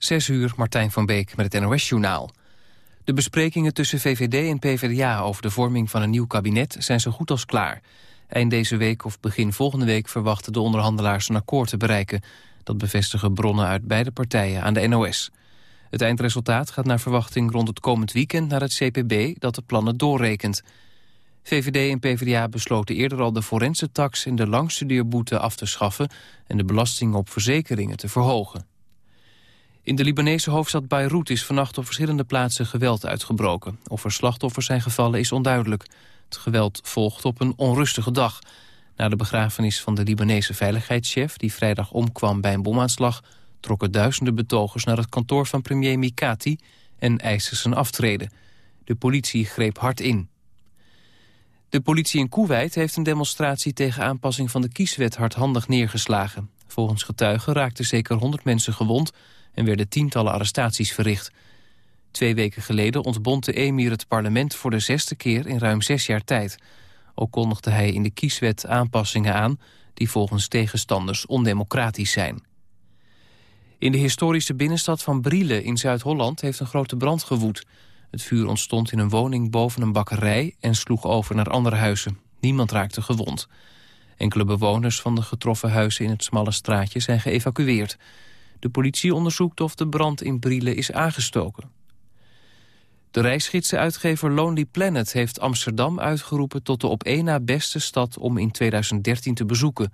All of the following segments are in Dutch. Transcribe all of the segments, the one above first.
Zes uur, Martijn van Beek met het NOS-journaal. De besprekingen tussen VVD en PvdA over de vorming van een nieuw kabinet zijn zo goed als klaar. Eind deze week of begin volgende week verwachten de onderhandelaars een akkoord te bereiken. Dat bevestigen bronnen uit beide partijen aan de NOS. Het eindresultaat gaat naar verwachting rond het komend weekend naar het CPB dat de plannen doorrekent. VVD en PvdA besloten eerder al de forense tax en de langstudeerboete af te schaffen en de belasting op verzekeringen te verhogen. In de Libanese hoofdstad Beirut is vannacht op verschillende plaatsen geweld uitgebroken. Of er slachtoffers zijn gevallen is onduidelijk. Het geweld volgt op een onrustige dag. Na de begrafenis van de Libanese veiligheidschef... die vrijdag omkwam bij een bomaanslag... trokken duizenden betogers naar het kantoor van premier Mikati... en eisten zijn aftreden. De politie greep hard in. De politie in Kuwait heeft een demonstratie tegen aanpassing van de kieswet hardhandig neergeslagen. Volgens getuigen raakten zeker 100 mensen gewond en werden tientallen arrestaties verricht. Twee weken geleden ontbond de emir het parlement voor de zesde keer in ruim zes jaar tijd. Ook kondigde hij in de kieswet aanpassingen aan die volgens tegenstanders ondemocratisch zijn. In de historische binnenstad van Brielen in Zuid-Holland heeft een grote brand gewoed. Het vuur ontstond in een woning boven een bakkerij en sloeg over naar andere huizen. Niemand raakte gewond. Enkele bewoners van de getroffen huizen in het smalle straatje zijn geëvacueerd. De politie onderzoekt of de brand in Brielen is aangestoken. De reisgidsenuitgever Lonely Planet heeft Amsterdam uitgeroepen... tot de op één na beste stad om in 2013 te bezoeken.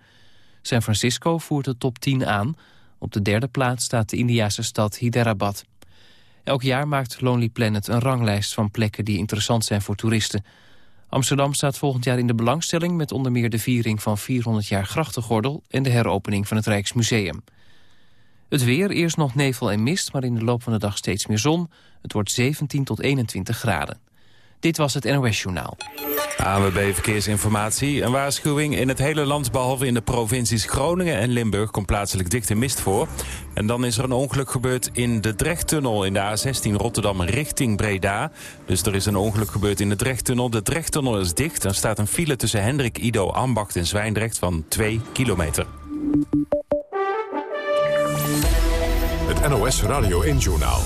San Francisco voert de top 10 aan. Op de derde plaats staat de Indiase stad Hyderabad. Elk jaar maakt Lonely Planet een ranglijst van plekken die interessant zijn voor toeristen. Amsterdam staat volgend jaar in de belangstelling... met onder meer de viering van 400 jaar grachtengordel... en de heropening van het Rijksmuseum. Het weer, eerst nog nevel en mist, maar in de loop van de dag steeds meer zon. Het wordt 17 tot 21 graden. Dit was het NOS Journaal. ANWB Verkeersinformatie. Een waarschuwing in het hele land, behalve in de provincies Groningen en Limburg... komt plaatselijk dichte mist voor. En dan is er een ongeluk gebeurd in de Drechttunnel in de A16 Rotterdam richting Breda. Dus er is een ongeluk gebeurd in de Drechttunnel. De Drechttunnel is dicht. Er staat een file tussen Hendrik, Ido, Ambacht en Zwijndrecht van 2 kilometer. NOS Radio 1-journaal.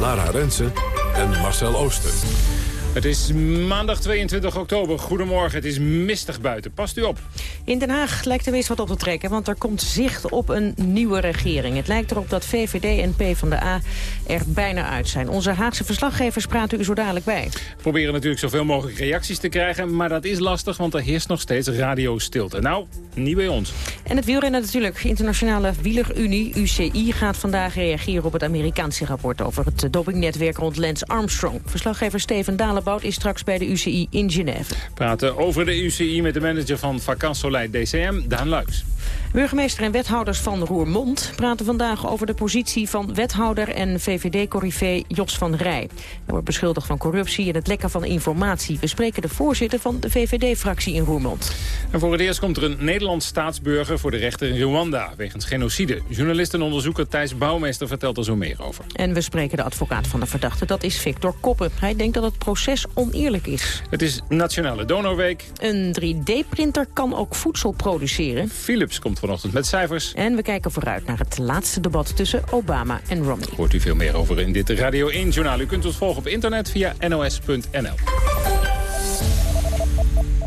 Lara Rensen en Marcel Ooster. Het is maandag 22 oktober. Goedemorgen, het is mistig buiten. Past u op. In Den Haag lijkt er weer wat op te trekken, want er komt zicht op een nieuwe regering. Het lijkt erop dat VVD en PvdA er bijna uit zijn. Onze Haagse verslaggevers praten u zo dadelijk bij. We proberen natuurlijk zoveel mogelijk reacties te krijgen, maar dat is lastig, want er heerst nog steeds radiostilte. Nou, niet bij ons. En het wielrennen natuurlijk. Internationale Wielerunie, UCI, gaat vandaag reageren op het Amerikaanse rapport over het dopingnetwerk rond Lance Armstrong. Verslaggever Steven Dalen Bout is straks bij de UCI in Genève. praten over de UCI met de manager van Vakant Soleil DCM, Daan Luiks. Burgemeester en wethouders van Roermond praten vandaag over de positie van wethouder en VVD-corrivé Jos van Rij. Hij wordt beschuldigd van corruptie en het lekken van informatie. We spreken de voorzitter van de VVD-fractie in Roermond. En voor het eerst komt er een Nederlands staatsburger voor de rechter in Rwanda wegens genocide. Journalist en onderzoeker Thijs Bouwmeester vertelt er zo meer over. En we spreken de advocaat van de verdachte, dat is Victor Koppen. Hij denkt dat het proces oneerlijk is. Het is Nationale Donorweek. Een 3D-printer kan ook voedsel produceren. Philips komt vanochtend met cijfers. En we kijken vooruit naar het laatste debat tussen Obama en Romney. Hoort u veel meer over in dit Radio 1-journaal. U kunt ons volgen op internet via nos.nl.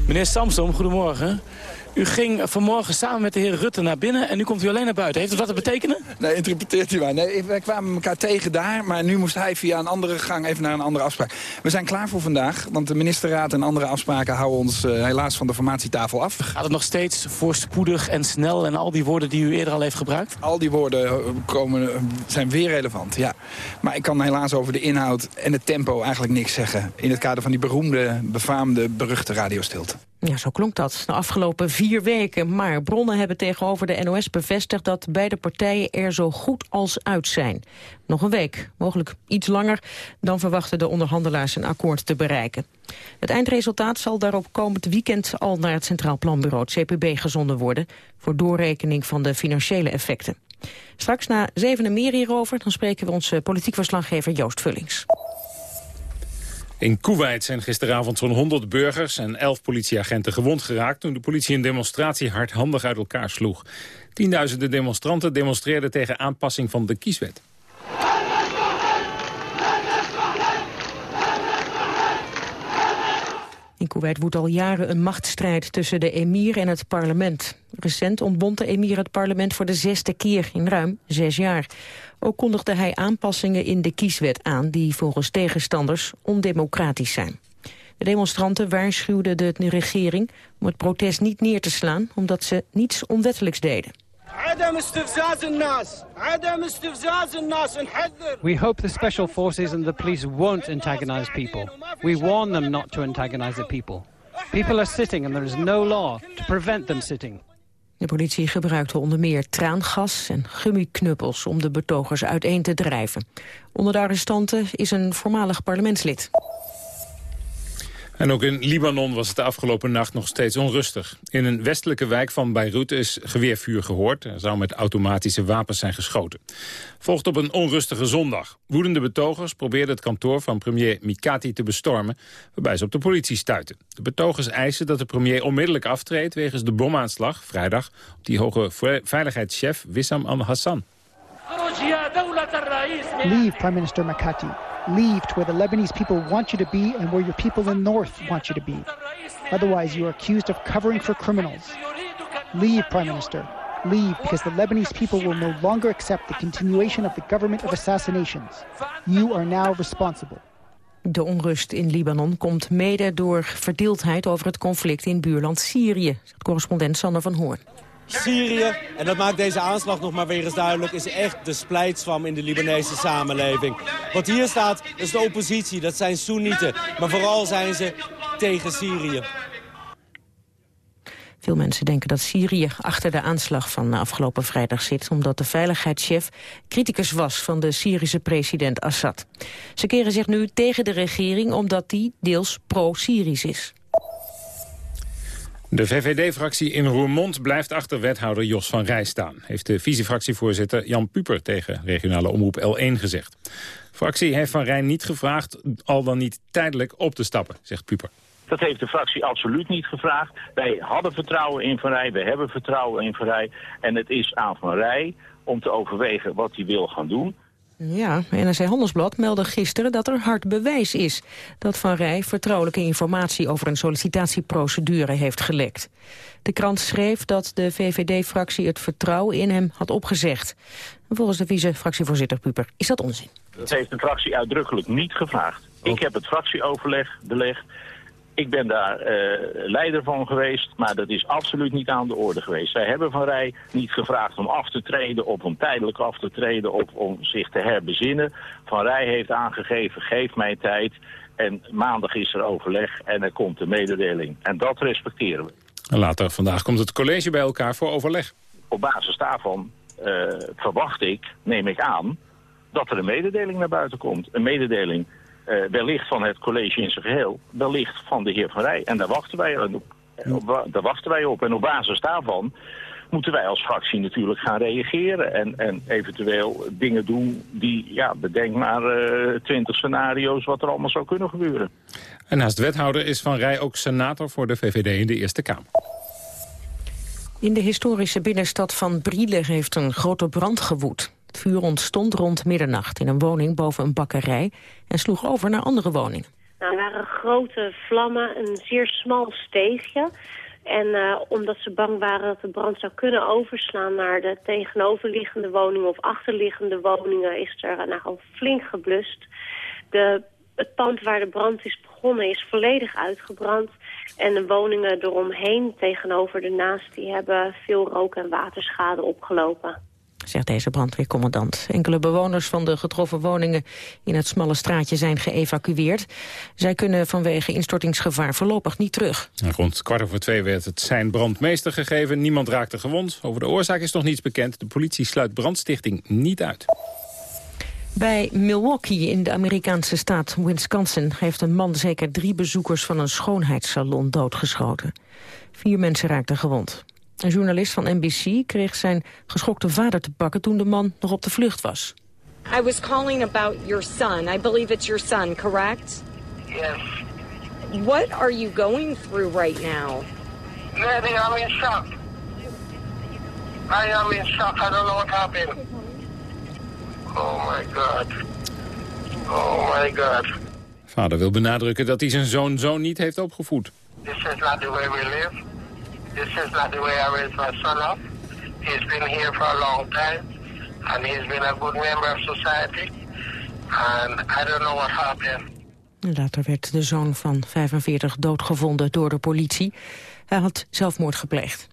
Meneer Samsom, goedemorgen. U ging vanmorgen samen met de heer Rutte naar binnen en nu komt u alleen naar buiten. Heeft het wat te betekenen? Nee, interpreteert u maar. Nee, wij kwamen elkaar tegen daar, maar nu moest hij via een andere gang even naar een andere afspraak. We zijn klaar voor vandaag, want de ministerraad en andere afspraken houden ons uh, helaas van de formatietafel af. Gaat het nog steeds voorspoedig en snel en al die woorden die u eerder al heeft gebruikt? Al die woorden eh, komen, eh, zijn weer relevant, ja. Maar ik kan helaas over de inhoud en het tempo eigenlijk niks zeggen. In het kader van die beroemde, befaamde, beruchte radiostilte. Ja, zo klonk dat de afgelopen vier weken. Maar bronnen hebben tegenover de NOS bevestigd dat beide partijen er zo goed als uit zijn. Nog een week, mogelijk iets langer, dan verwachten de onderhandelaars een akkoord te bereiken. Het eindresultaat zal daarop komend weekend al naar het Centraal Planbureau, het CPB, gezonden worden, voor doorrekening van de financiële effecten. Straks na zevenen meer hierover, dan spreken we onze politiek verslaggever Joost Vullings. In Kuwait zijn gisteravond zo'n 100 burgers en 11 politieagenten gewond geraakt... toen de politie een demonstratie hardhandig uit elkaar sloeg. Tienduizenden demonstranten demonstreerden tegen aanpassing van de kieswet. In Kuwait woedt al jaren een machtsstrijd tussen de emir en het parlement. Recent ontbond de emir het parlement voor de zesde keer in ruim zes jaar. Ook kondigde hij aanpassingen in de kieswet aan... die volgens tegenstanders ondemocratisch zijn. De demonstranten waarschuwden de regering om het protest niet neer te slaan... omdat ze niets onwettelijks deden. We hope the special forces and the police won't antagonize people. We warn them not to antagonize the people. People are sitting and there is no law to prevent them sitting. De politie gebruikte onder meer traangas en gummiknuppels om de betogers uiteen te drijven. Onder de arrestanten is een voormalig parlementslid. En ook in Libanon was het de afgelopen nacht nog steeds onrustig. In een westelijke wijk van Beirut is geweervuur gehoord. Er zou met automatische wapens zijn geschoten. Volgt op een onrustige zondag. Woedende betogers probeerden het kantoor van premier Mikati te bestormen... waarbij ze op de politie stuiten. De betogers eisen dat de premier onmiddellijk aftreedt... wegens de bomaanslag vrijdag op die hoge veiligheidschef Wissam al-Hassan. Leave, Prime Minister Makati. Leave to where the Lebanese people want you to be and where your people in the north want you to be. Otherwise, you are accused of covering for criminals. Leave, Prime Minister. Leave because the Lebanese people will no longer accept the continuation of the government of assassinations. You are now responsible. De onrust in Libanon komt mede door verdeeldheid over het conflict in buurland Syrië, correspondent Sander van Hoorn. Syrië, en dat maakt deze aanslag nog maar weer eens duidelijk... is echt de splijtswam in de Libanese samenleving. Wat hier staat is de oppositie, dat zijn Soenieten. Maar vooral zijn ze tegen Syrië. Veel mensen denken dat Syrië achter de aanslag van afgelopen vrijdag zit... omdat de veiligheidschef criticus was van de Syrische president Assad. Ze keren zich nu tegen de regering omdat die deels pro-Syrisch is. De VVD-fractie in Roermond blijft achter wethouder Jos van Rij staan... heeft de vice-fractievoorzitter Jan Puper tegen regionale omroep L1 gezegd. De fractie heeft Van Rij niet gevraagd al dan niet tijdelijk op te stappen, zegt Puper. Dat heeft de fractie absoluut niet gevraagd. Wij hadden vertrouwen in Van Rij, we hebben vertrouwen in Van Rij. En het is aan Van Rij om te overwegen wat hij wil gaan doen. Ja, NRC Handelsblad meldde gisteren dat er hard bewijs is... dat Van Rij vertrouwelijke informatie over een sollicitatieprocedure heeft gelekt. De krant schreef dat de VVD-fractie het vertrouwen in hem had opgezegd. volgens de vice-fractievoorzitter Puper is dat onzin. Dat heeft de fractie uitdrukkelijk niet gevraagd. Ik heb het fractieoverleg belegd. Ik ben daar uh, leider van geweest, maar dat is absoluut niet aan de orde geweest. Zij hebben Van Rij niet gevraagd om af te treden, of om tijdelijk af te treden, of om zich te herbezinnen. Van Rij heeft aangegeven, geef mij tijd. En maandag is er overleg en er komt een mededeling. En dat respecteren we. En later vandaag komt het college bij elkaar voor overleg. Op basis daarvan uh, verwacht ik, neem ik aan, dat er een mededeling naar buiten komt. Een mededeling uh, wellicht van het college in zijn geheel, wellicht van de heer Van Rij. En daar wachten wij op. Daar wachten wij op. En op basis daarvan moeten wij als fractie natuurlijk gaan reageren. En, en eventueel dingen doen die, ja, bedenk maar uh, twintig scenario's wat er allemaal zou kunnen gebeuren. En naast wethouder is Van Rij ook senator voor de VVD in de Eerste Kamer. In de historische binnenstad van Brielen heeft een grote brand gewoed. Het vuur ontstond rond middernacht in een woning boven een bakkerij... en sloeg over naar andere woningen. Nou, er waren grote vlammen, een zeer smal steegje. En uh, omdat ze bang waren dat de brand zou kunnen overslaan... naar de tegenoverliggende woningen of achterliggende woningen... is er uh, nou, flink geblust. De, het pand waar de brand is begonnen is volledig uitgebrand. En de woningen eromheen tegenover de naast... die hebben veel rook- en waterschade opgelopen zegt deze brandweercommandant. Enkele bewoners van de getroffen woningen in het smalle straatje zijn geëvacueerd. Zij kunnen vanwege instortingsgevaar voorlopig niet terug. Rond kwart over twee werd het zijn brandmeester gegeven. Niemand raakte gewond. Over de oorzaak is nog niets bekend. De politie sluit brandstichting niet uit. Bij Milwaukee in de Amerikaanse staat Wisconsin... heeft een man zeker drie bezoekers van een schoonheidssalon doodgeschoten. Vier mensen raakten gewond. Een journalist van NBC kreeg zijn geschokte vader te pakken toen de man nog op de vlucht was. I was calling about your son. I believe it's your son, correct? Yes. What are you going through right now? Daddy, I'm in shock. I am in shock. I don't know what happened. Oh my God. Oh my God. Vader wil benadrukken dat hij zijn zoon zo niet heeft opgevoed. This is not the way we live. This is not the way I raised my son up. He's been here for a long time. And he's been a good member of society. And I don't know what happened. Later werd de zoon van 45 doodgevonden door de politie. Hij had zelfmoord gepleegd.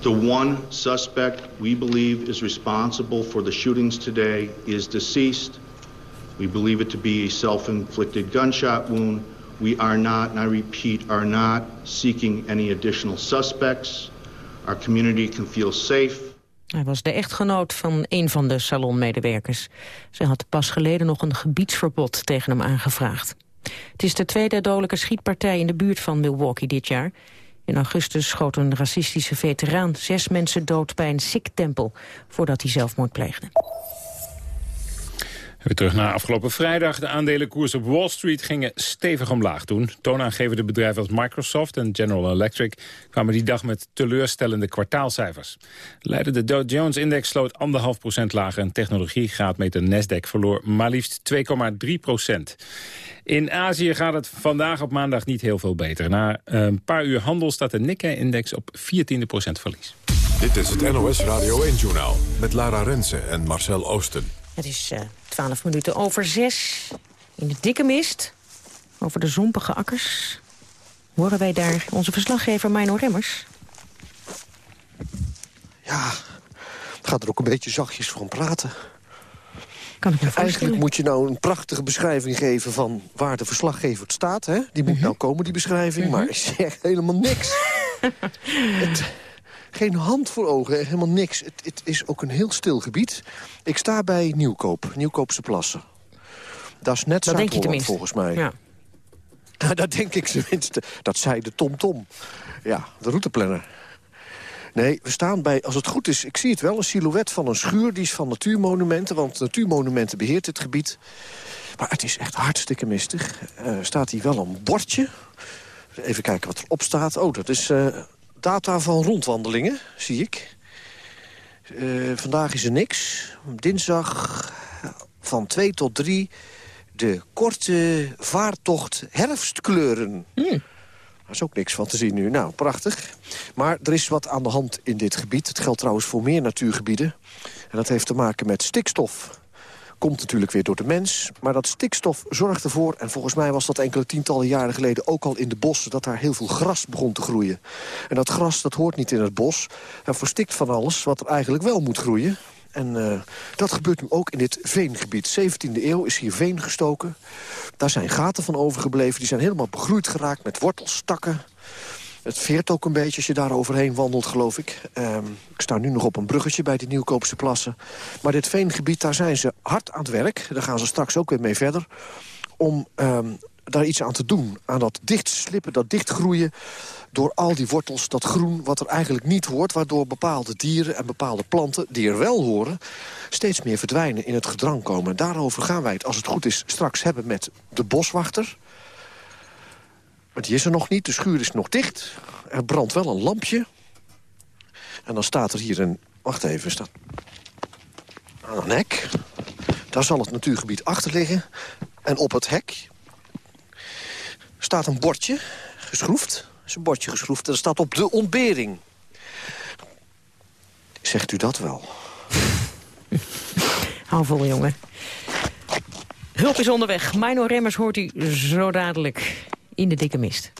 The one suspect we believe is responsible for the shootings today is deceased. We believe it to be a self-inflicted gunshot wound. We are not, and I repeat, are not seeking any additional suspects. Our community can feel safe. Hij was de echtgenoot van een van de salonmedewerkers. Ze had pas geleden nog een gebiedsverbod tegen hem aangevraagd. Het is de tweede dodelijke schietpartij in de buurt van Milwaukee dit jaar. In augustus schoot een racistische veteraan zes mensen dood bij een Sikh-tempel... voordat hij zelfmoord pleegde. Weer terug naar afgelopen vrijdag. De aandelenkoers op Wall Street gingen stevig omlaag toen. Toonaangevende bedrijven als Microsoft en General Electric... kwamen die dag met teleurstellende kwartaalcijfers. Leidde de Dow Jones-index sloot 1,5 procent lager... en technologiegraadmeter Nasdaq verloor maar liefst 2,3 procent. In Azië gaat het vandaag op maandag niet heel veel beter. Na een paar uur handel staat de Nikkei-index op 14 procent verlies. Dit is het NOS Radio 1-journaal met Lara Rensen en Marcel Oosten. Het is uh, 12 minuten over zes. In de dikke mist, over de zompige akkers... horen wij daar onze verslaggever Mino Remmers. Ja, gaat er ook een beetje zachtjes van praten. Kan ik me Eigenlijk moet je nou een prachtige beschrijving geven van waar de verslaggever staat. Hè? Die moet nou komen, die beschrijving, Mhm. maar ik zeg helemaal niks. het, geen hand voor ogen, helemaal niks. Het, het is ook een heel stil gebied. Ik sta bij Nieuwkoop, Nieuwkoopse plassen. Dat is net Dat denk je Zuid-Holland tenminste. volgens mij. Ja. dat denk ik tenminste. Dat zei de TomTom. Ja, de routeplanner. Nee, we staan bij, als het goed is, ik zie het wel... een silhouet van een schuur, die is van Natuurmonumenten... want Natuurmonumenten beheert het gebied. Maar het is echt hartstikke mistig. Eh staat hier wel een bordje. Even kijken wat erop staat. Oh, dat is eh, data van rondwandelingen, zie ik. Eh, vandaag is er niks. Dinsdag van 2 tot 3 de korte vaartocht herfstkleuren. Daar is ook niks van te zien nu. Nou, prachtig. Maar er is wat aan de hand in dit gebied. Het geldt trouwens voor meer natuurgebieden. En dat heeft te maken met stikstof. Komt natuurlijk weer door de mens. Maar dat stikstof zorgt ervoor... en volgens mij was dat enkele tientallen jaren geleden... ook al in de bossen, dat daar heel veel gras begon te groeien. En dat gras, dat hoort niet in het bos. En verstikt van alles wat er eigenlijk wel moet groeien. En eh, dat gebeurt nu ook in dit veengebied. 17e eeuw is hier veen gestoken. Daar zijn gaten van overgebleven. Die zijn helemaal begroeid geraakt met wortels, takken. Het veert ook een beetje als je daar overheen wandelt, geloof ik. Ehm, ik sta nu nog op een bruggetje bij die Nieuwkoopse plassen. Maar dit veengebied, daar zijn ze hard aan het werk. Daar gaan ze straks ook weer mee verder. Om ehm, daar iets aan te doen. Aan dat dichtslippen, dat dichtgroeien. Door al die wortels, dat groen wat er eigenlijk niet hoort. Waardoor bepaalde dieren en bepaalde planten, die er wel horen... steeds meer verdwijnen, in het gedrang komen. Daarover gaan wij het, als het goed is, straks hebben met de boswachter. Maar die is er nog niet, de schuur is nog dicht. Er brandt wel een lampje. En dan staat er hier een... Wacht even, staat... Een hek. Daar zal het natuurgebied achter liggen. En op het hek staat een bordje, geschroefd. Is een bordje geschroefd en er staat op de ontbering. Zegt u dat wel? Hou vol, jongen. Hulp is onderweg. Mino Remmers hoort u zo dadelijk in de dikke mist.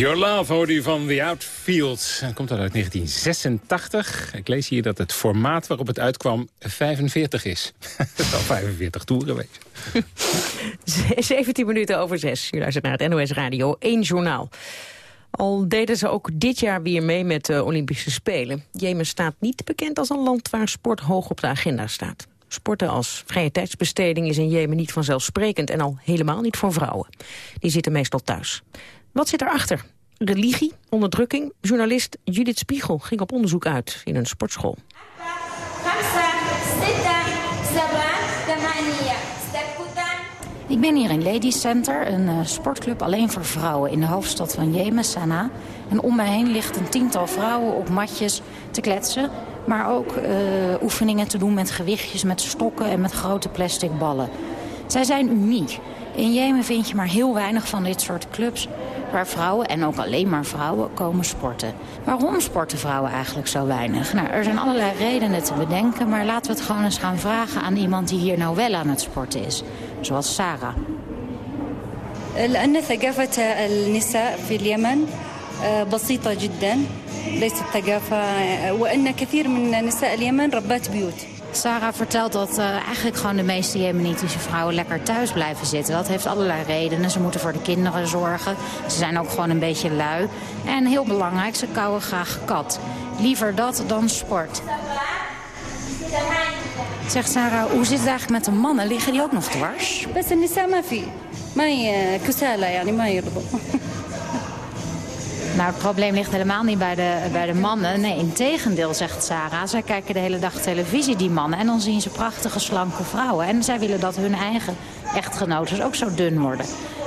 Your Love u van The Outfields. En komt dat uit 1986. Ik lees hier dat het formaat waarop het uitkwam 45 is. dat zal 45 toeren wezen. 17 minuten over 6. U luistert naar het NOS Radio 1 Journaal. Al deden ze ook dit jaar weer mee met de Olympische Spelen. Jemen staat niet bekend als een land waar sport hoog op de agenda staat. Sporten als vrije tijdsbesteding is in Jemen niet vanzelfsprekend... en al helemaal niet voor vrouwen. Die zitten meestal thuis. Wat zit erachter? Religie, onderdrukking? Journalist Judith Spiegel ging op onderzoek uit in een sportschool. Ik ben hier in Ladies Center, een uh, sportclub alleen voor vrouwen in de hoofdstad van Jemen, Sanaa. En om mij heen ligt een tiental vrouwen op matjes te kletsen. Maar ook uh, oefeningen te doen met gewichtjes, met stokken en met grote plastic ballen. Zij zijn uniek. In Jemen vind je maar heel weinig van dit soort clubs waar vrouwen, en ook alleen maar vrouwen, komen sporten. Waarom sporten vrouwen eigenlijk zo weinig? Nou, er zijn allerlei redenen te bedenken, maar laten we het gewoon eens gaan vragen aan iemand die hier nou wel aan het sporten is. Zoals Sarah. لأن ثقافة النساء في اليمن بسيطة جدا ليست ثقافة وأن كثير من نساء اليمن ربات بيوت Sarah vertelt dat eh, eigenlijk gewoon de meeste Jemenitische vrouwen lekker thuis blijven zitten. Dat heeft allerlei redenen. Ze moeten voor de kinderen zorgen. Ze zijn ook gewoon een beetje lui. En heel belangrijk, ze kauwen graag kat. Liever dat dan sport. Zegt Sarah, hoe zit het eigenlijk met de mannen? Liggen die ook nog dwars? Best. Mijn eh, kusala, ja, niet mijn nou, het probleem ligt helemaal niet bij de, bij de mannen. Nee, in tegendeel, zegt Sarah. Zij kijken de hele dag televisie, die mannen. En dan zien ze prachtige, slanke vrouwen. En zij willen dat hun eigen echtgenoten ook zo dun worden.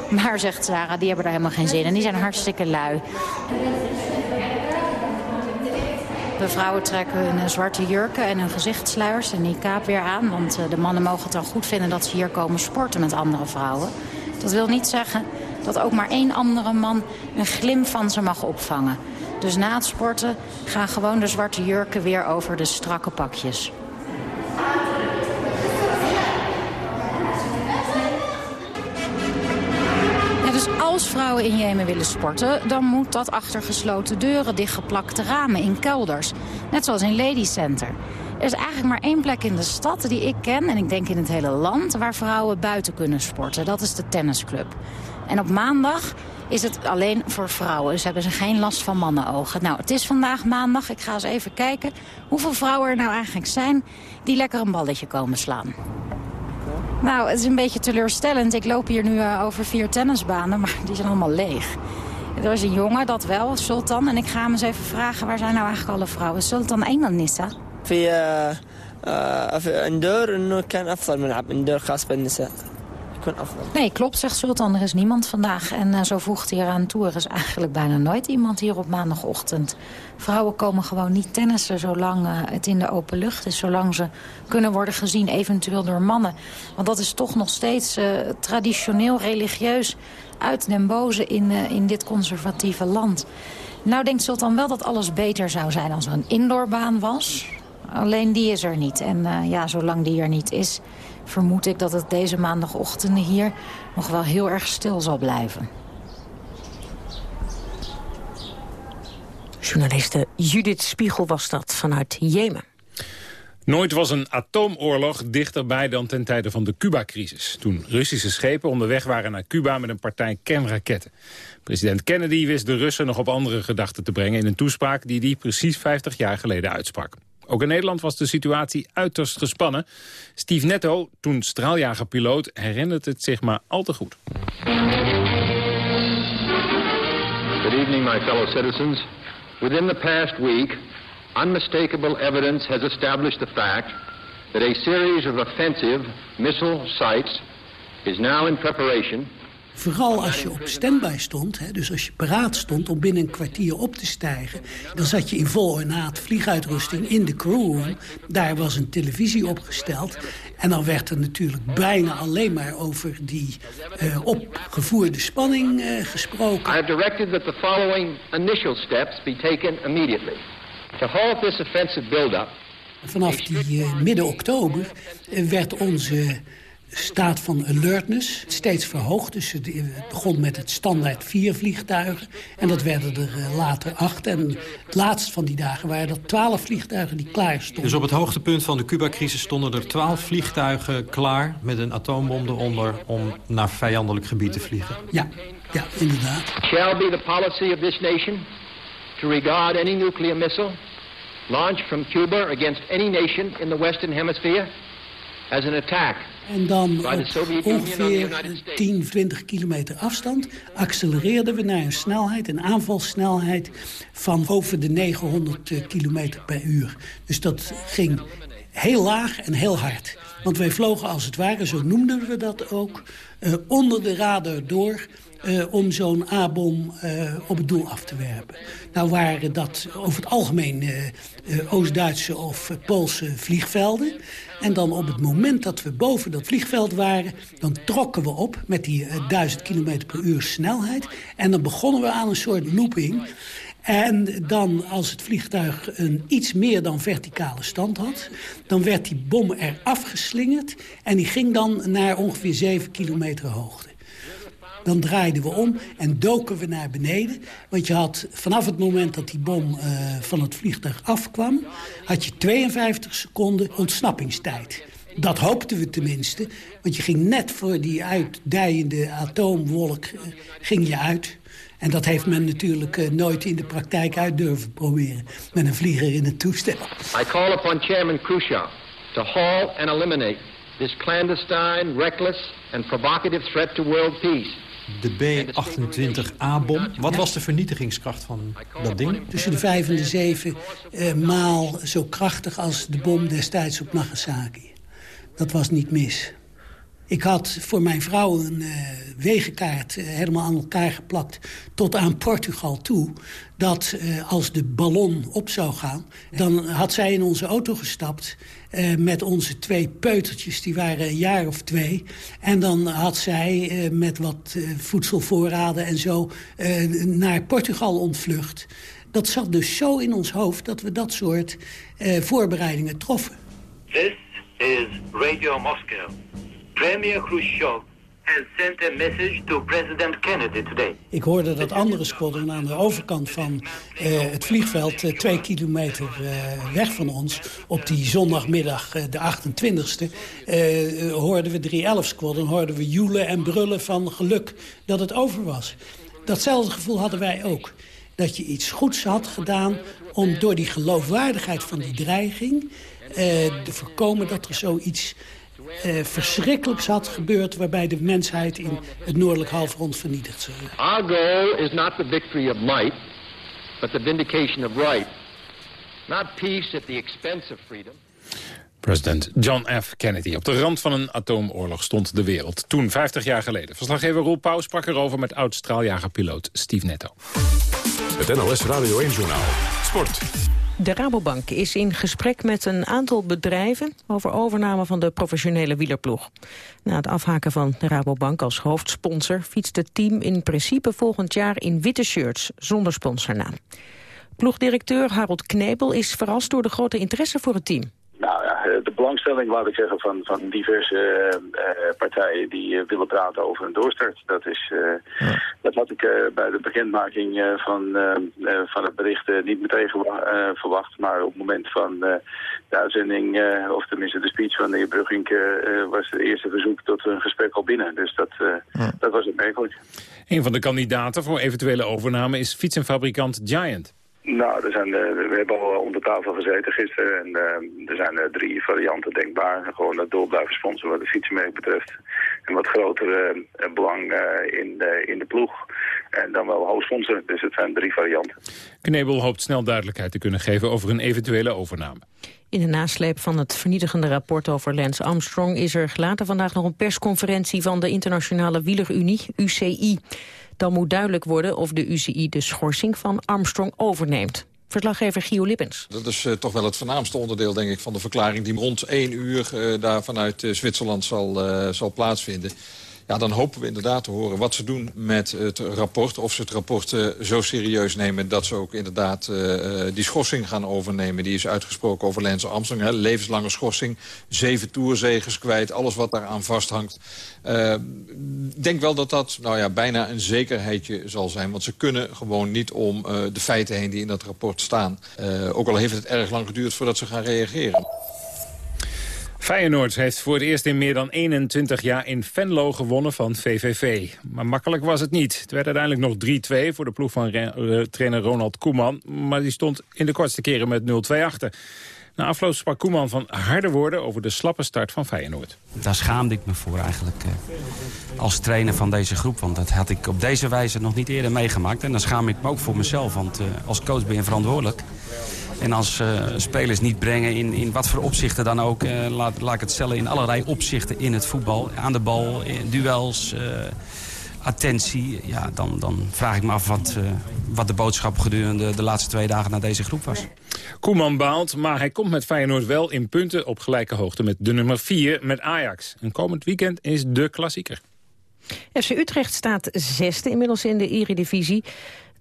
Maar, zegt Sarah, die hebben er helemaal geen zin in. Die zijn hartstikke lui. De vrouwen trekken hun zwarte jurken en hun gezichtssluiers en die kaap weer aan. Want de mannen mogen het dan goed vinden dat ze hier komen sporten met andere vrouwen. Dat wil niet zeggen dat ook maar één andere man een glim van ze mag opvangen. Dus na het sporten gaan gewoon de zwarte jurken weer over de strakke pakjes. Dus als vrouwen in Jemen willen sporten... dan moet dat achter gesloten deuren, dichtgeplakte ramen in kelders. Net zoals in Ladies Center. Er is eigenlijk maar één plek in de stad die ik ken... en ik denk in het hele land waar vrouwen buiten kunnen sporten. Dat is de tennisclub. En op maandag is het alleen voor vrouwen. Dus hebben ze geen last van mannenogen. Nou, het is vandaag maandag. Ik ga eens even kijken hoeveel vrouwen er nou eigenlijk zijn... die lekker een balletje komen slaan. Nou, het is een beetje teleurstellend. Ik loop hier nu uh, over vier tennisbanen, maar die zijn allemaal leeg. Er is een jongen, dat wel, Sultan. En ik ga hem eens even vragen, waar zijn nou eigenlijk alle vrouwen? Sultan Engel Nissa? في اندور انه كان افضل ملعب اندور خاص بالنساء kunnen. Nee, klopt, zegt Sultan. Er is niemand vandaag. En eh, zo voegt hij eraan toe. Er is eigenlijk bijna nooit iemand hier op maandagochtend. Vrouwen komen gewoon niet tennissen zolang eh, het in de open lucht is. Zolang ze kunnen worden gezien, eventueel door mannen. Want dat is toch nog steeds eh, traditioneel religieus uit den boze in, in dit conservatieve land. Nou denkt Sultan wel dat alles beter zou zijn als er een indoorbaan was. Alleen die is er niet. En ja, zolang die er niet is, vermoed ik dat het deze maandagochtenden hier nog wel heel erg stil zal blijven. Journaliste Judith Spiegel was dat vanuit Jemen. Nooit was een atoomoorlog dichterbij dan ten tijde van de Cuba-crisis. Toen Russische schepen onderweg waren naar Cuba met een partij kernraketten. President Kennedy wist de Russen nog op andere gedachten te brengen... in een toespraak die hij precies 50 jaar geleden uitsprak. Ook in Nederland was de situatie uiterst gespannen. Steve Netto, toen straaljagerpiloot, herinnert het zich maar al te goed. Good evening, my fellow citizens. Within the past week, unmistakable evidence has established the fact that a series of offensive missile sites is now in preparation Vooral als je op standby stond, hè, dus als je paraat stond om binnen een kwartier op te stijgen... dan zat je in vol ornaat vlieguitrusting in de crewroom. Daar was een televisie opgesteld. En dan werd er natuurlijk bijna alleen maar over die uh, opgevoerde spanning uh, gesproken. I have directed that the following initial steps be taken immediately. To halt this offensive build-up... Vanaf die uh, midden oktober werd onze staat van alertness steeds verhoogd. Dus het begon met het standaard vier vliegtuigen. En dat werden er eh, later acht. En het laatste van die dagen waren er twaalf vliegtuigen die klaar stonden. Dus op het hoogtepunt van de Cuba-crisis stonden er twaalf vliegtuigen klaar... met een atoombom eronder om naar vijandelijk gebied te vliegen. Ja, ja, inderdaad. shall be the policy of this nation to regard any nuclear missile launched from Cuba against any nation in the Western Hemisphere as an attack En dan op ongeveer United States. 10, 20 kilometer afstand accelereerden we naar een snelheid, een aanvalssnelheid van over de 900 eh, kilometer per uur. Dus dat ging heel laag en heel hard. Want wij vlogen als het ware, zo noemden we dat ook, eh, onder de radar door... eh, om zo'n A-bom eh, op het doel af te werpen. Nou waren dat over het algemeen eh, Oost-Duitse of Poolse vliegvelden. En dan op het moment dat we boven dat vliegveld waren... dan trokken we op met die eh, 1000 km per uur snelheid. En dan begonnen we aan een soort looping... En dan, als het vliegtuig een iets meer dan verticale stand had... dan werd die bom er afgeslingerd en die ging dan naar ongeveer 7 kilometer hoogte. Dan draaiden we om en doken we naar beneden. Want je had vanaf het moment dat die bom eh, van het vliegtuig afkwam... had je 52 seconden ontsnappingstijd. Dat hoopten we tenminste, want je ging net voor die uitdijende atoomwolk eh, ging je uit... En dat heeft men natuurlijk eh, nooit in de praktijk uit durven proberen. Met een vlieger in het toestel. I call upon Chairman Khrushchev to halt and eliminate this clandestine, reckless and provocative threat to world peace. De B-28A-bom. Wat was de vernietigingskracht van dat ding? Tussen de vijf en de zeven eh, maal zo krachtig als de bom destijds op Nagasaki. Dat was niet mis. Ik had voor mijn vrouw een eh, wegenkaart eh, helemaal aan elkaar geplakt... tot aan Portugal toe, dat eh, als de ballon op zou gaan... dan had zij in onze auto gestapt met onze twee peutertjes. Die waren een jaar of twee. En dan had zij met wat voedselvoorraden en zo naar Portugal ontvlucht. Dat zat dus zo in ons hoofd dat we dat soort voorbereidingen troffen. This is Radio Moscow. Premier Khrushchev has sent a message to President Kennedy today. Ik hoorde dat andere squadron aan de overkant van eh, het vliegveld... eh, twee kilometer eh, weg van ons, op die zondagmiddag, de 28e... eh, hoorden we 311 squadron, hoorden we joelen en brullen van geluk dat het over was. Datzelfde gevoel hadden wij ook. Dat je iets goeds had gedaan om door die geloofwaardigheid van die dreiging... te voorkomen dat er zoiets eh, verschrikkelijks had gebeurd... waarbij de mensheid in het noordelijk halfrond vernietigd zou. Our goal is not the victory of might, but the vindication of right. Not peace at the expense of freedom. President John F. Kennedy. Op de rand van een atoomoorlog stond de wereld. Toen, 50 jaar geleden. Verslaggever Roel Pauw sprak erover met oud-straaljagerpiloot Steve Netto. Het NLS Radio 1-journaal. Sport. De Rabobank is in gesprek met een aantal bedrijven over overname van de professionele wielerploeg. Na het afhaken van de Rabobank als hoofdsponsor fietst het team in principe volgend jaar in witte shirts zonder sponsornaam. Ploegdirecteur Harold Knebel is verrast door de grote interesse voor het team. Nou ja, de belangstelling, laat ik zeggen, van, van diverse eh, partijen die eh, willen praten over een doorstart. Dat, is, eh, had ik eh, bij de bekendmaking eh, van, eh, eh, van het bericht eh, niet meteen eh, verwacht. Maar op het moment van eh, de uitzending, eh, of tenminste de speech van de heer Brugink, was het eerste verzoek tot een gesprek al binnen. Dus dat, eh, dat was opmerkelijk. Een van de kandidaten voor eventuele overname is fietsenfabrikant Giant. Nou, er zijn, eh, we hebben al onder tafel gezeten gisteren en eh, er zijn eh, drie varianten denkbaar. Gewoon het door blijven sponsoren wat de fietsenmerk betreft. Een wat groter eh, belang eh, in, de, in de ploeg en dan wel hoofdsponsor. Dus het zijn drie varianten. Knebel hoopt snel duidelijkheid te kunnen geven over een eventuele overname. In de nasleep van het vernietigende rapport over Lance Armstrong... is er later vandaag nog een persconferentie van de Internationale Wielerunie, UCI. Dan moet duidelijk worden of de UCI de schorsing van Armstrong overneemt. Verslaggever Gio Lippens. Dat is eh, toch wel het voornaamste onderdeel denk ik, van de verklaring... die rond één uur eh, daar vanuit eh, Zwitserland zal, zal plaatsvinden. Ja, dan hopen we inderdaad te horen wat ze doen met het rapport. Of ze het rapport eh, zo serieus nemen dat ze ook inderdaad eh, eh, die schorsing gaan overnemen. Die is uitgesproken over Lance Armstrong. Hè, levenslange schorsing, zeven toerzegers kwijt, alles wat daaraan vasthangt. Ik denk wel dat dat nou ja, bijna een zekerheidje zal zijn. Want ze kunnen gewoon niet om de feiten heen die in dat rapport staan. ook al heeft het erg lang geduurd voordat ze gaan reageren. Feyenoord heeft voor het eerst in meer dan 21 jaar in Venlo gewonnen van VVV. Maar makkelijk was het niet. Het werd uiteindelijk nog 3-2 voor de ploeg van trainer Ronald Koeman. Maar die stond in de kortste keren met 0-2 achter. Na afloop sprak Koeman van harde woorden over de slappe start van Feyenoord. Daar schaamde ik me voor eigenlijk eh, als trainer van deze groep. Want dat had ik op deze wijze nog niet eerder meegemaakt. En dan schaam ik me ook voor mezelf, want eh, als coach ben je verantwoordelijk. En als uh, spelers niet brengen in, in wat voor opzichten dan ook... Uh, laat, laat ik het stellen, in allerlei opzichten in het voetbal. Aan de bal, in duels, uh, attentie. Ja, dan, dan vraag ik me af wat, wat de boodschap gedurende de laatste twee dagen naar deze groep was. Koeman baalt, maar hij komt met Feyenoord wel in punten op gelijke hoogte met de nummer 4 met Ajax. En komend weekend is de klassieker. FC Utrecht staat zesde inmiddels in de Eredivisie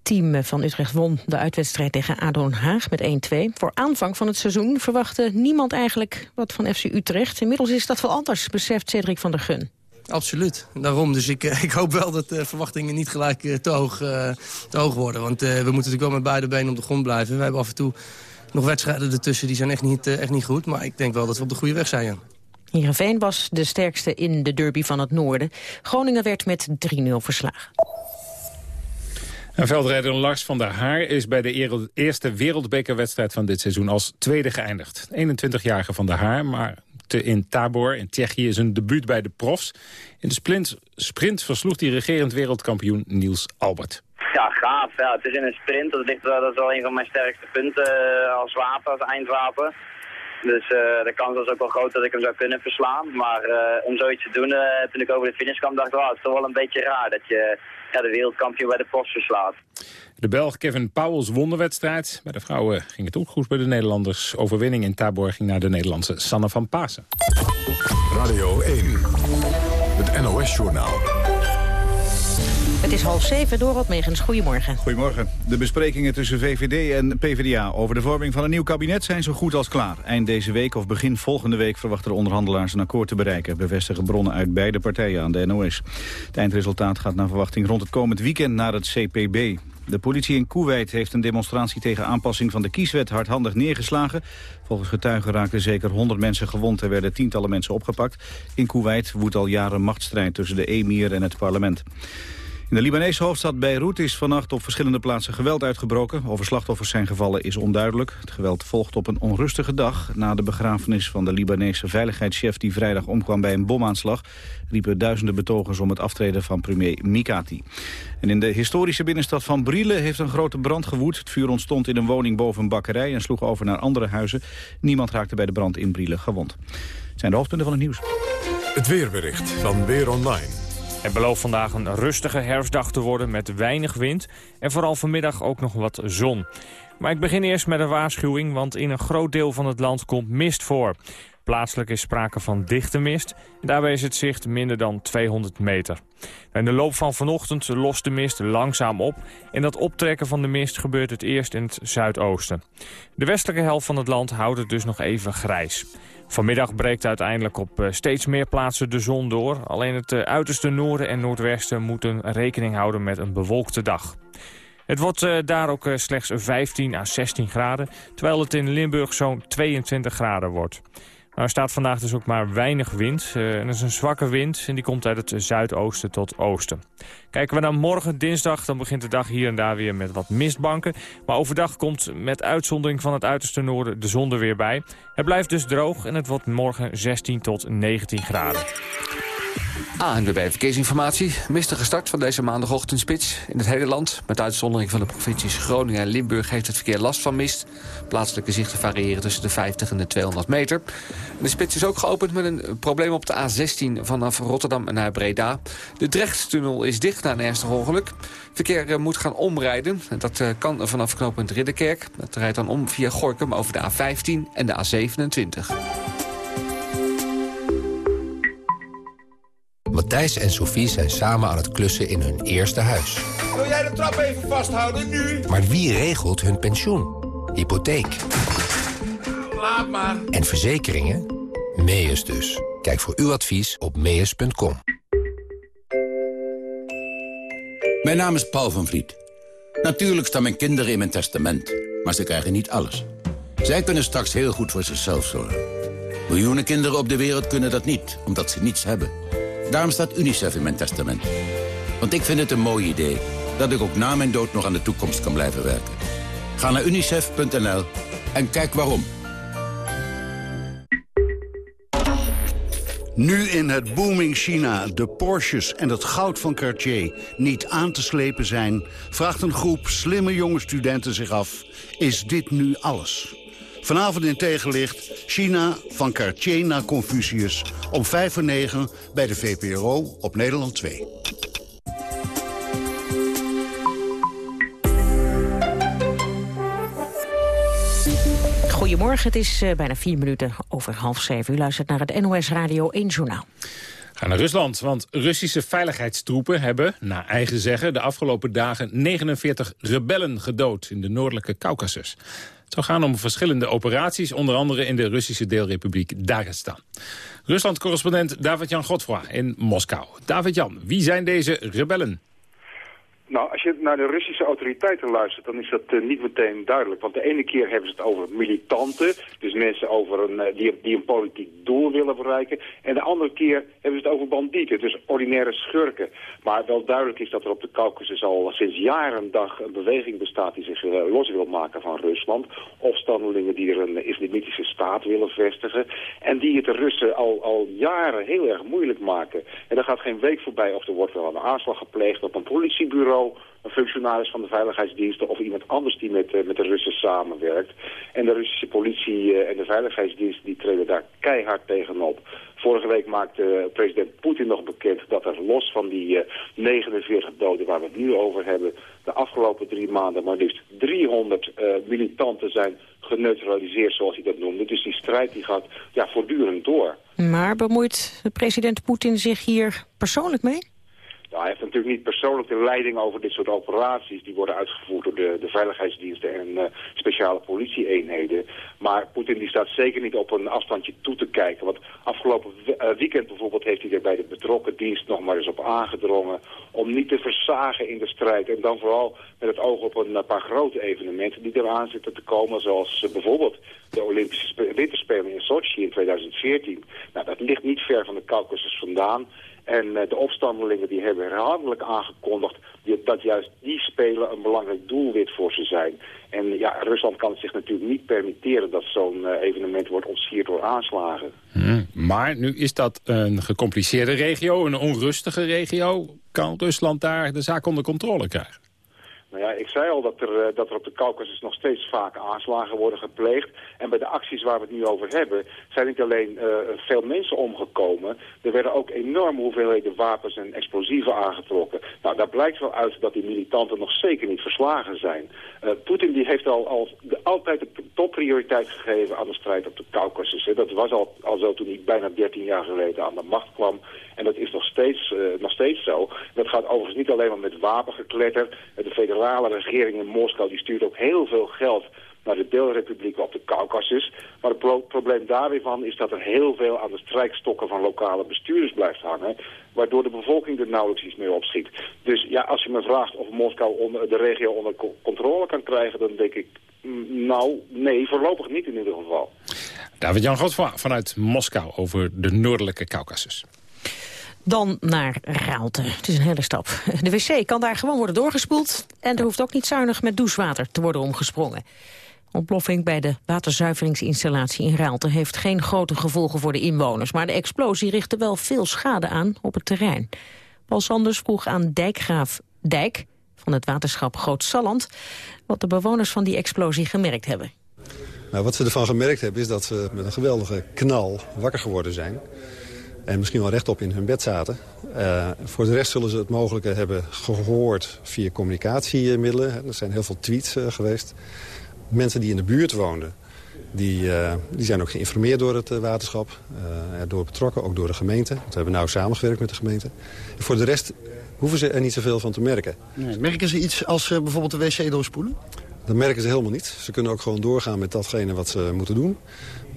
team van Utrecht won de uitwedstrijd tegen ADO Haag met 1-2. Voor aanvang van het seizoen verwachtte niemand eigenlijk wat van FC Utrecht. Inmiddels is dat wel anders, beseft Cedric van der Gun. Absoluut. Daarom. Dus ik, ik hoop wel dat de verwachtingen niet gelijk te hoog, te hoog worden. Want we moeten natuurlijk wel met beide benen op de grond blijven. We hebben af en toe nog wedstrijden ertussen, die zijn echt niet, echt niet goed. Maar ik denk wel dat we op de goede weg zijn, ja. Heerenveen was de sterkste in de derby van het noorden. Groningen werd met 3-0 verslagen. En veldrijder Lars van der Haar is bij de eerste wereldbekerwedstrijd van dit seizoen als tweede geëindigd. 21-jarige van der Haar, maar in Tabor in Tsjechië is een debuut bij de profs. In de sprint, sprint versloeg hij regerend wereldkampioen Niels Albert. Ja, gaaf. Ja, het is in een sprint. Dat, ligt, dat is wel een van mijn sterkste punten uh, als wapen, als eindwapen. Dus uh, de kans was ook wel groot dat ik hem zou kunnen verslaan. Maar om zoiets te doen, toen ik over de finish kwam, dacht ik, oh, het is toch wel een beetje raar dat je ja, de wereldkampioen bij de profs verslaat. De Belg Kevin Pauwels won de wedstrijd. Bij de vrouwen ging het ook goed bij de Nederlanders. Overwinning in Tabor ging naar de Nederlandse Sanne van Pasen. Radio 1, het NOS-journaal. Het is half zeven, Dorot Megens. Goedemorgen. Goedemorgen. De besprekingen tussen VVD en PvdA over de vorming van een nieuw kabinet zijn zo goed als klaar. Eind deze week of begin volgende week verwachten de onderhandelaars een akkoord te bereiken, bevestigen bronnen uit beide partijen aan de NOS. Het eindresultaat gaat naar verwachting rond het komend weekend naar het CPB. De politie in Kuwait heeft een demonstratie tegen aanpassing van de kieswet hardhandig neergeslagen. Volgens getuigen raakten zeker 100 mensen gewond en werden tientallen mensen opgepakt. In Kuwait woedt al jaren machtsstrijd tussen de emir en het parlement. In de Libanese hoofdstad Beirut is vannacht op verschillende plaatsen geweld uitgebroken. Over slachtoffers zijn gevallen is onduidelijk. Het geweld volgt op een onrustige dag. Na de begrafenis van de Libanese veiligheidschef die vrijdag omkwam bij een bomaanslag... riepen duizenden betogers om het aftreden van premier Mikati. En in de historische binnenstad van Brielle heeft een grote brand gewoed. Het vuur ontstond in een woning boven een bakkerij en sloeg over naar andere huizen. Niemand raakte bij de brand in Brielle gewond. Het zijn de hoofdpunten van het nieuws. Het weerbericht van Weer Online. Het belooft vandaag een rustige herfstdag te worden met weinig wind... en vooral vanmiddag ook nog wat zon. Maar ik begin eerst met een waarschuwing, want in een groot deel van het land komt mist voor. Plaatselijk is sprake van dichte mist. En daarbij is het zicht minder dan 200 meter. In de loop van vanochtend lost de mist langzaam op. En dat optrekken van de mist gebeurt het eerst in het zuidoosten. De westelijke helft van het land houdt het dus nog even grijs. Vanmiddag breekt uiteindelijk op eh, steeds meer plaatsen de zon door. Alleen het eh, uiterste noorden en noordwesten moeten rekening houden met een bewolkte dag. Het wordt uh, daar ook slechts 15 à 16 graden, terwijl het in Limburg zo'n 22 graden wordt. Nou, er staat vandaag dus ook maar weinig wind. Uh, en dat is een zwakke wind en die komt uit het zuidoosten tot oosten. Kijken we naar morgen dinsdag, dan begint de dag hier en daar weer met wat mistbanken. Maar overdag komt met uitzondering van het uiterste noorden de zon er weer bij. Het blijft dus droog en het wordt morgen 16 tot 19 graden. ANWB Verkeersinformatie. Mistige start van deze maandagochtendspits in het hele land. Met uitzondering van de provincies Groningen en Limburg heeft het verkeer last van mist. Plaatselijke zichten variëren tussen de 50 en de 200 meter. de spits is ook geopend met een probleem op de A16 vanaf Rotterdam naar Breda. De Drechtstunnel is dicht na een ernstig ongeluk. Verkeer eh, moet gaan omrijden. Dat eh, kan vanaf knooppunt Ridderkerk. Het rijdt dan om via Gorkum over de A15 en de A27. Matthijs en Sophie zijn samen aan het klussen in hun eerste huis. Wil jij de trap even vasthouden, nu? Maar wie regelt hun pensioen? Hypotheek Laat maar. en verzekeringen? Meus dus. Kijk voor uw advies op meus.com. Mijn naam is Paul van Vliet. Natuurlijk staan mijn kinderen in mijn testament, maar ze krijgen niet alles. Zij kunnen straks heel goed voor zichzelf zorgen. Miljoenen kinderen op de wereld kunnen dat niet, omdat ze niets hebben. Daarom staat UNICEF in mijn testament. Want ik vind het een mooi idee dat ik ook na mijn dood nog aan de toekomst kan blijven werken. Ga naar unicef.nl en kijk waarom. Nu in het booming China de Porsches en het goud van Cartier niet aan te slepen zijn... vraagt een groep slimme jonge studenten zich af, is dit nu alles? Vanavond in tegenlicht China van Cartier naar Confucius... om 5 voor 9 bij de VPRO op Nederland 2. Goedemorgen, het is eh, bijna vier minuten over half zeven. U luistert naar het NOS Radio 1 Journaal. Ga naar Rusland, want Russische veiligheidstroepen hebben, naar eigen zeggen... de afgelopen dagen 49 rebellen gedood in de noordelijke Caucasus. Zou gaan om verschillende operaties, onder andere in de Russische deelrepubliek Dagestan. Rusland-correspondent David-Jan Godfroy in Moskou. David-Jan, wie zijn deze rebellen? Nou, als je naar de Russische autoriteiten luistert, dan is dat eh, niet meteen duidelijk. Want de ene keer hebben ze het over militanten, dus mensen over een, eh, die, die een politiek doel willen bereiken. En de andere keer hebben ze het over bandieten, dus ordinaire schurken. Maar wel duidelijk is dat er op de Caucasus al sinds jaren dag een beweging bestaat die zich eh, los wil maken van Rusland. Opstandelingen die er een islamitische staat willen vestigen. En die het de Russen al, al jaren heel erg moeilijk maken. En er gaat geen week voorbij of er wordt wel een aanslag gepleegd op een politiebureau een functionaris van de veiligheidsdiensten of iemand anders die met, eh, met de Russen samenwerkt. En de Russische politie eh, en de veiligheidsdiensten die treden daar keihard tegenop. Vorige week maakte eh, president Poetin nog bekend dat er los van die 49 doden waar we het nu over hebben, de afgelopen drie maanden maar liefst 300 militanten zijn geneutraliseerd zoals hij dat noemde. Dus die strijd die gaat ja, voortdurend door. Maar bemoeit president Poetin zich hier persoonlijk mee? Hij heeft natuurlijk niet persoonlijk de leiding over dit soort operaties. Die worden uitgevoerd door de, de veiligheidsdiensten en uh, speciale politieeenheden. Maar Poetin die staat zeker niet op een afstandje toe te kijken. Want afgelopen uh, weekend bijvoorbeeld heeft hij er bij de betrokken dienst nog maar eens op aangedrongen... om niet te versagen in de strijd. En dan vooral met het oog op een paar grote evenementen die eraan zitten te komen. Zoals bijvoorbeeld de Olympische Winterspelen in Sochi in 2014. Nou, dat ligt niet ver van de Caucasus vandaan. En uh, de opstandelingen die hebben herhaaldelijk aangekondigd dat juist die spelen een belangrijk doelwit voor ze zijn. En ja, Rusland kan zich natuurlijk niet permitteren dat zo'n uh, evenement wordt ontsierd door aanslagen. Hmm, maar nu is dat een gecompliceerde regio, een onrustige regio. Kan Rusland daar de zaak onder controle krijgen? Nou ja, ik zei al dat er, uh, dat er op de Caucasus nog steeds vaak aanslagen worden gepleegd. En bij de acties waar we het nu over hebben, zijn niet alleen uh, veel mensen omgekomen. Er werden ook enorme hoeveelheden wapens en explosieven aangetrokken. Nou, daar blijkt wel uit dat die militanten nog zeker niet verslagen zijn. Uh, Poetin die heeft al, al altijd de topprioriteit gegeven aan de strijd op de Caucasus. Dat was al, al zo toen hij bijna 13 jaar geleden aan de macht kwam. En dat is nog steeds, nog steeds zo. Dat gaat overigens niet alleen maar met wapengekletter. De federale regering in Moskou die stuurt ook heel veel geld naar de deelrepublieken op de Caucasus. Maar het pro probleem daar weer van is dat er heel veel aan de strijkstokken van lokale bestuurders blijft hangen. Waardoor de bevolking er nauwelijks iets meer op schiet. Dus ja, als je me vraagt of Moskou onder, de regio onder controle kan krijgen, dan denk ik, nou, nee, voorlopig niet in ieder geval. David-Jan Godfroy vanuit Moskou over de noordelijke Caucasus. Dan naar Raalte. Het is een hele stap. De wc kan daar gewoon worden doorgespoeld... en er hoeft ook niet zuinig met douchewater te worden omgesprongen. Ontploffing bij de waterzuiveringsinstallatie in Raalte... heeft geen grote gevolgen voor de inwoners... maar de explosie richtte wel veel schade aan op het terrein. Paul Sanders vroeg aan dijkgraaf Dijk van het waterschap Groot Salland... wat de bewoners van die explosie gemerkt hebben. Nou, wat ze ervan gemerkt hebben is dat ze met een geweldige knal wakker geworden zijn... En misschien wel rechtop in hun bed zaten. Uh, voor de rest zullen ze het mogelijke hebben gehoord via communicatiemiddelen. Er zijn heel veel tweets uh, geweest. Mensen die in de buurt woonden, Die, eh, die zijn ook geïnformeerd door het waterschap, door betrokken, ook door de gemeente. We hebben nauw samengewerkt met de gemeente. En voor de rest hoeven ze er niet zoveel van te merken. Nee, merken ze iets als ze bijvoorbeeld de wc doorspoelen? Dat merken ze helemaal niet. Ze kunnen ook gewoon doorgaan met datgene wat ze moeten doen.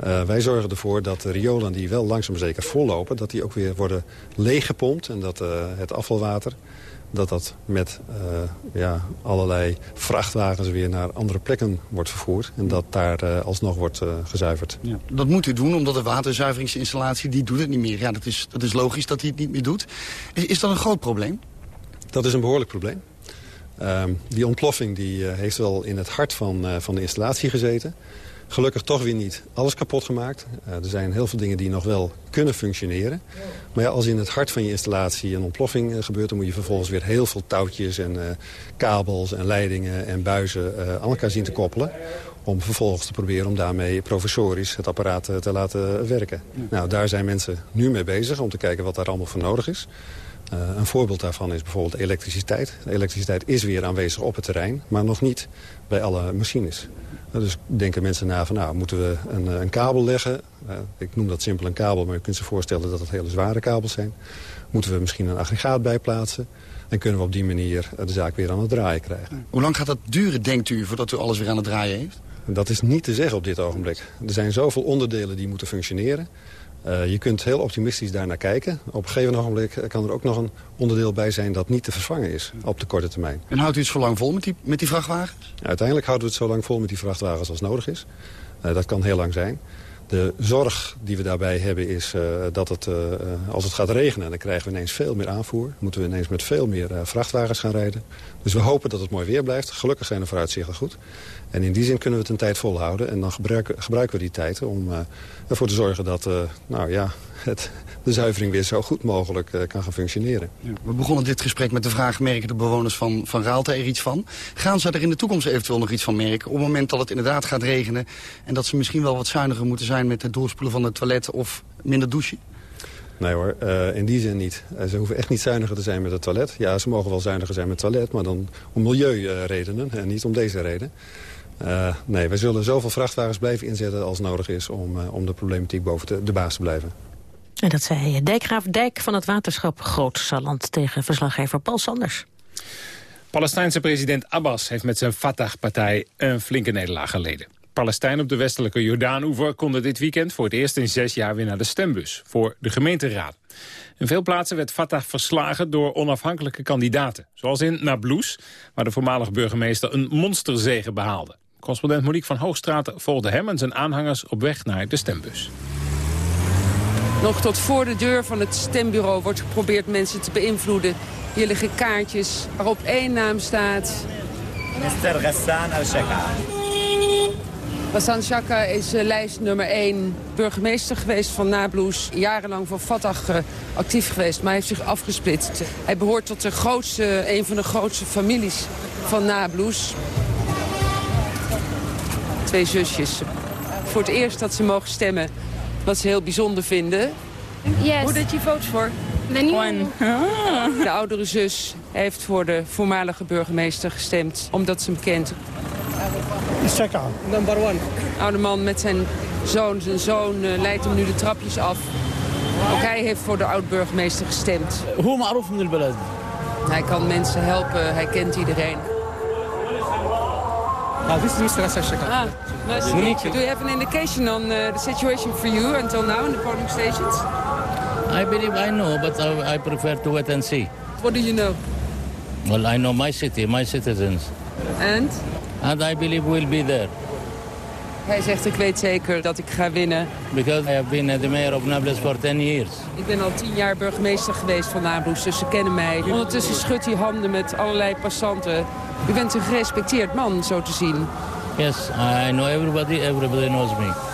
Uh, wij zorgen ervoor dat de riolen die wel langzaam zeker vollopen... dat die ook weer worden leeggepompt en dat uh, het afvalwater... dat dat met uh, ja, allerlei vrachtwagens weer naar andere plekken wordt vervoerd... en dat daar alsnog wordt gezuiverd. Ja. Dat moet u doen, omdat de waterzuiveringsinstallatie die doet het niet meer. Ja, dat is, dat is logisch dat hij het niet meer doet. Is, is dat een groot probleem? Dat is een behoorlijk probleem. Ehm, die ontploffing die, heeft wel in het hart van, van de installatie gezeten... Gelukkig toch weer niet alles kapot gemaakt. Uh, er zijn heel veel dingen die nog wel kunnen functioneren. Maar ja, als in het hart van je installatie een ontploffing uh, gebeurt... dan moet je vervolgens weer heel veel touwtjes en uh, kabels en leidingen en buizen aan elkaar zien te koppelen. Om vervolgens te proberen om daarmee professorisch het apparaat te laten werken. Nou, daar zijn mensen nu mee bezig om te kijken wat daar allemaal voor nodig is. Een voorbeeld daarvan is bijvoorbeeld elektriciteit. De elektriciteit is weer aanwezig op het terrein, maar nog niet bij alle machines. Uh, dus denken mensen na van, nou, moeten we een, een kabel leggen? Uh, ik noem dat simpel een kabel, maar je kunt zich voorstellen dat het hele zware kabels zijn. Moeten we misschien een aggregaat bijplaatsen? En kunnen we op die manier de zaak weer aan het draaien krijgen. Hoe lang gaat dat duren, denkt u, voordat u alles weer aan het draaien heeft? Dat is niet te zeggen op dit ogenblik. Er zijn zoveel onderdelen die moeten functioneren. Uh, je kunt heel optimistisch daarnaar kijken. Op een gegeven ogenblik kan er ook nog een onderdeel bij zijn dat niet te vervangen is op de korte termijn. En houdt u het zo lang vol met die, met die vrachtwagens? Uiteindelijk houden we het zo lang vol met die vrachtwagens als nodig is. Uh, dat kan heel lang zijn. De zorg die we daarbij hebben is uh, dat het, als het gaat regenen... dan krijgen we ineens veel meer aanvoer. moeten we ineens met veel meer vrachtwagens gaan rijden. Dus we hopen dat het mooi weer blijft. Gelukkig zijn de vooruitzichten goed. En in die zin kunnen we het een tijd volhouden. En dan gebruiken, gebruiken we die tijd om ervoor te zorgen dat nou ja, het, de zuivering weer zo goed mogelijk uh, kan gaan functioneren. Ja. We begonnen dit gesprek met de vraag, merken de bewoners van, van Raalte er iets van? Gaan ze er in de toekomst eventueel nog iets van merken? Op het moment dat het inderdaad gaat regenen... en dat ze misschien wel wat zuiniger moeten zijn met het doorspoelen van het toilet... of minder douchen? Nee hoor, uh, in die zin niet. Uh, ze hoeven echt niet zuiniger te zijn met het toilet. Ja, ze mogen wel zuiniger zijn met het toilet, maar dan om milieuredenen en niet om deze reden. Uh, nee, wij zullen zoveel vrachtwagens blijven inzetten als nodig is om, om de problematiek boven de, de baas te blijven. En dat zei Dijkgraaf Dijk van het waterschap Groot Saland tegen verslaggever Paul Sanders. Palestijnse president Abbas heeft met zijn Fatah-partij een flinke nederlaag geleden. Palestijnen op de westelijke Jordaan-oever konden dit weekend voor het eerst in zes jaar weer naar de stembus voor de gemeenteraad. In veel plaatsen werd Fatah verslagen door onafhankelijke kandidaten. Zoals in Nablus, waar de voormalige burgemeester een monsterzege behaalde. Correspondent Monique van Hoogstraat volgde hem en zijn aanhangers op weg naar de stembus. Nog tot voor de deur van het stembureau wordt geprobeerd mensen te beïnvloeden. Hier liggen kaartjes waarop één naam staat. Mr. Ghassan al-Shaka. Hassan Shaka is uh, lijst nummer 1 burgemeester geweest van Nablus. Jarenlang voor Fatah uh, actief geweest, maar hij heeft zich afgesplitst. Hij behoort tot de grootste, een van de grootste families van Nablus. Twee zusjes. Voor het eerst dat ze mogen stemmen wat ze heel bijzonder vinden. Yes. Who did you vote for? De oudere zus heeft voor de voormalige burgemeester gestemd, omdat ze hem kent. Seka. Number one. Oude man met zijn zoon. Zijn zoon eh, leidt hem nu de trapjes af. Ook hij heeft voor de oud-burgemeester gestemd. Hoe maar van de al Hij kan mensen helpen, hij kent iedereen. Ah, this is Mr. Asashaka. Ah, nice to meet. Do you have an indication on eh, the situation for you until now in the polling stations? I believe I know, but I, I prefer to wait and see. What do you know? Well, I know my city, my citizens. And? And I believe we'll be there. Hij zegt, ik weet zeker dat ik ga winnen. Because I have been the mayor of Nablus for 10 years. Ik ben al tien jaar burgemeester geweest van Nablus, dus ze kennen mij. Ondertussen schudt hij handen met allerlei passanten. U bent een gerespecteerd man, zo te zien. Yes, I know everybody, everybody knows me.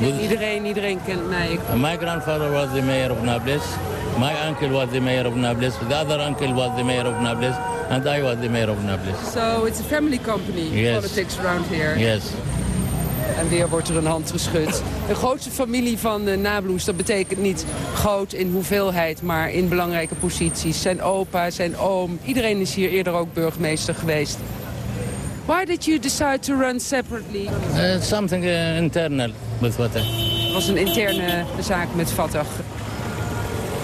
Iedereen, iedereen kent mij. My grandfather was the mayor of Nablus. My uncle was the mayor of Nablus. The other uncle was the mayor of Nablus. And I was the mayor of Nablus. So it's a family company, yes. politics around here. Yes. En weer wordt er een hand geschud. De grootste familie van uh, Nablus, dat betekent niet groot in hoeveelheid, maar in belangrijke posities. Zijn opa, zijn oom, iedereen is hier eerder ook burgemeester geweest. Why did you decide to run separately? Uh, something uh, internal Het was een interne zaak met Fatah.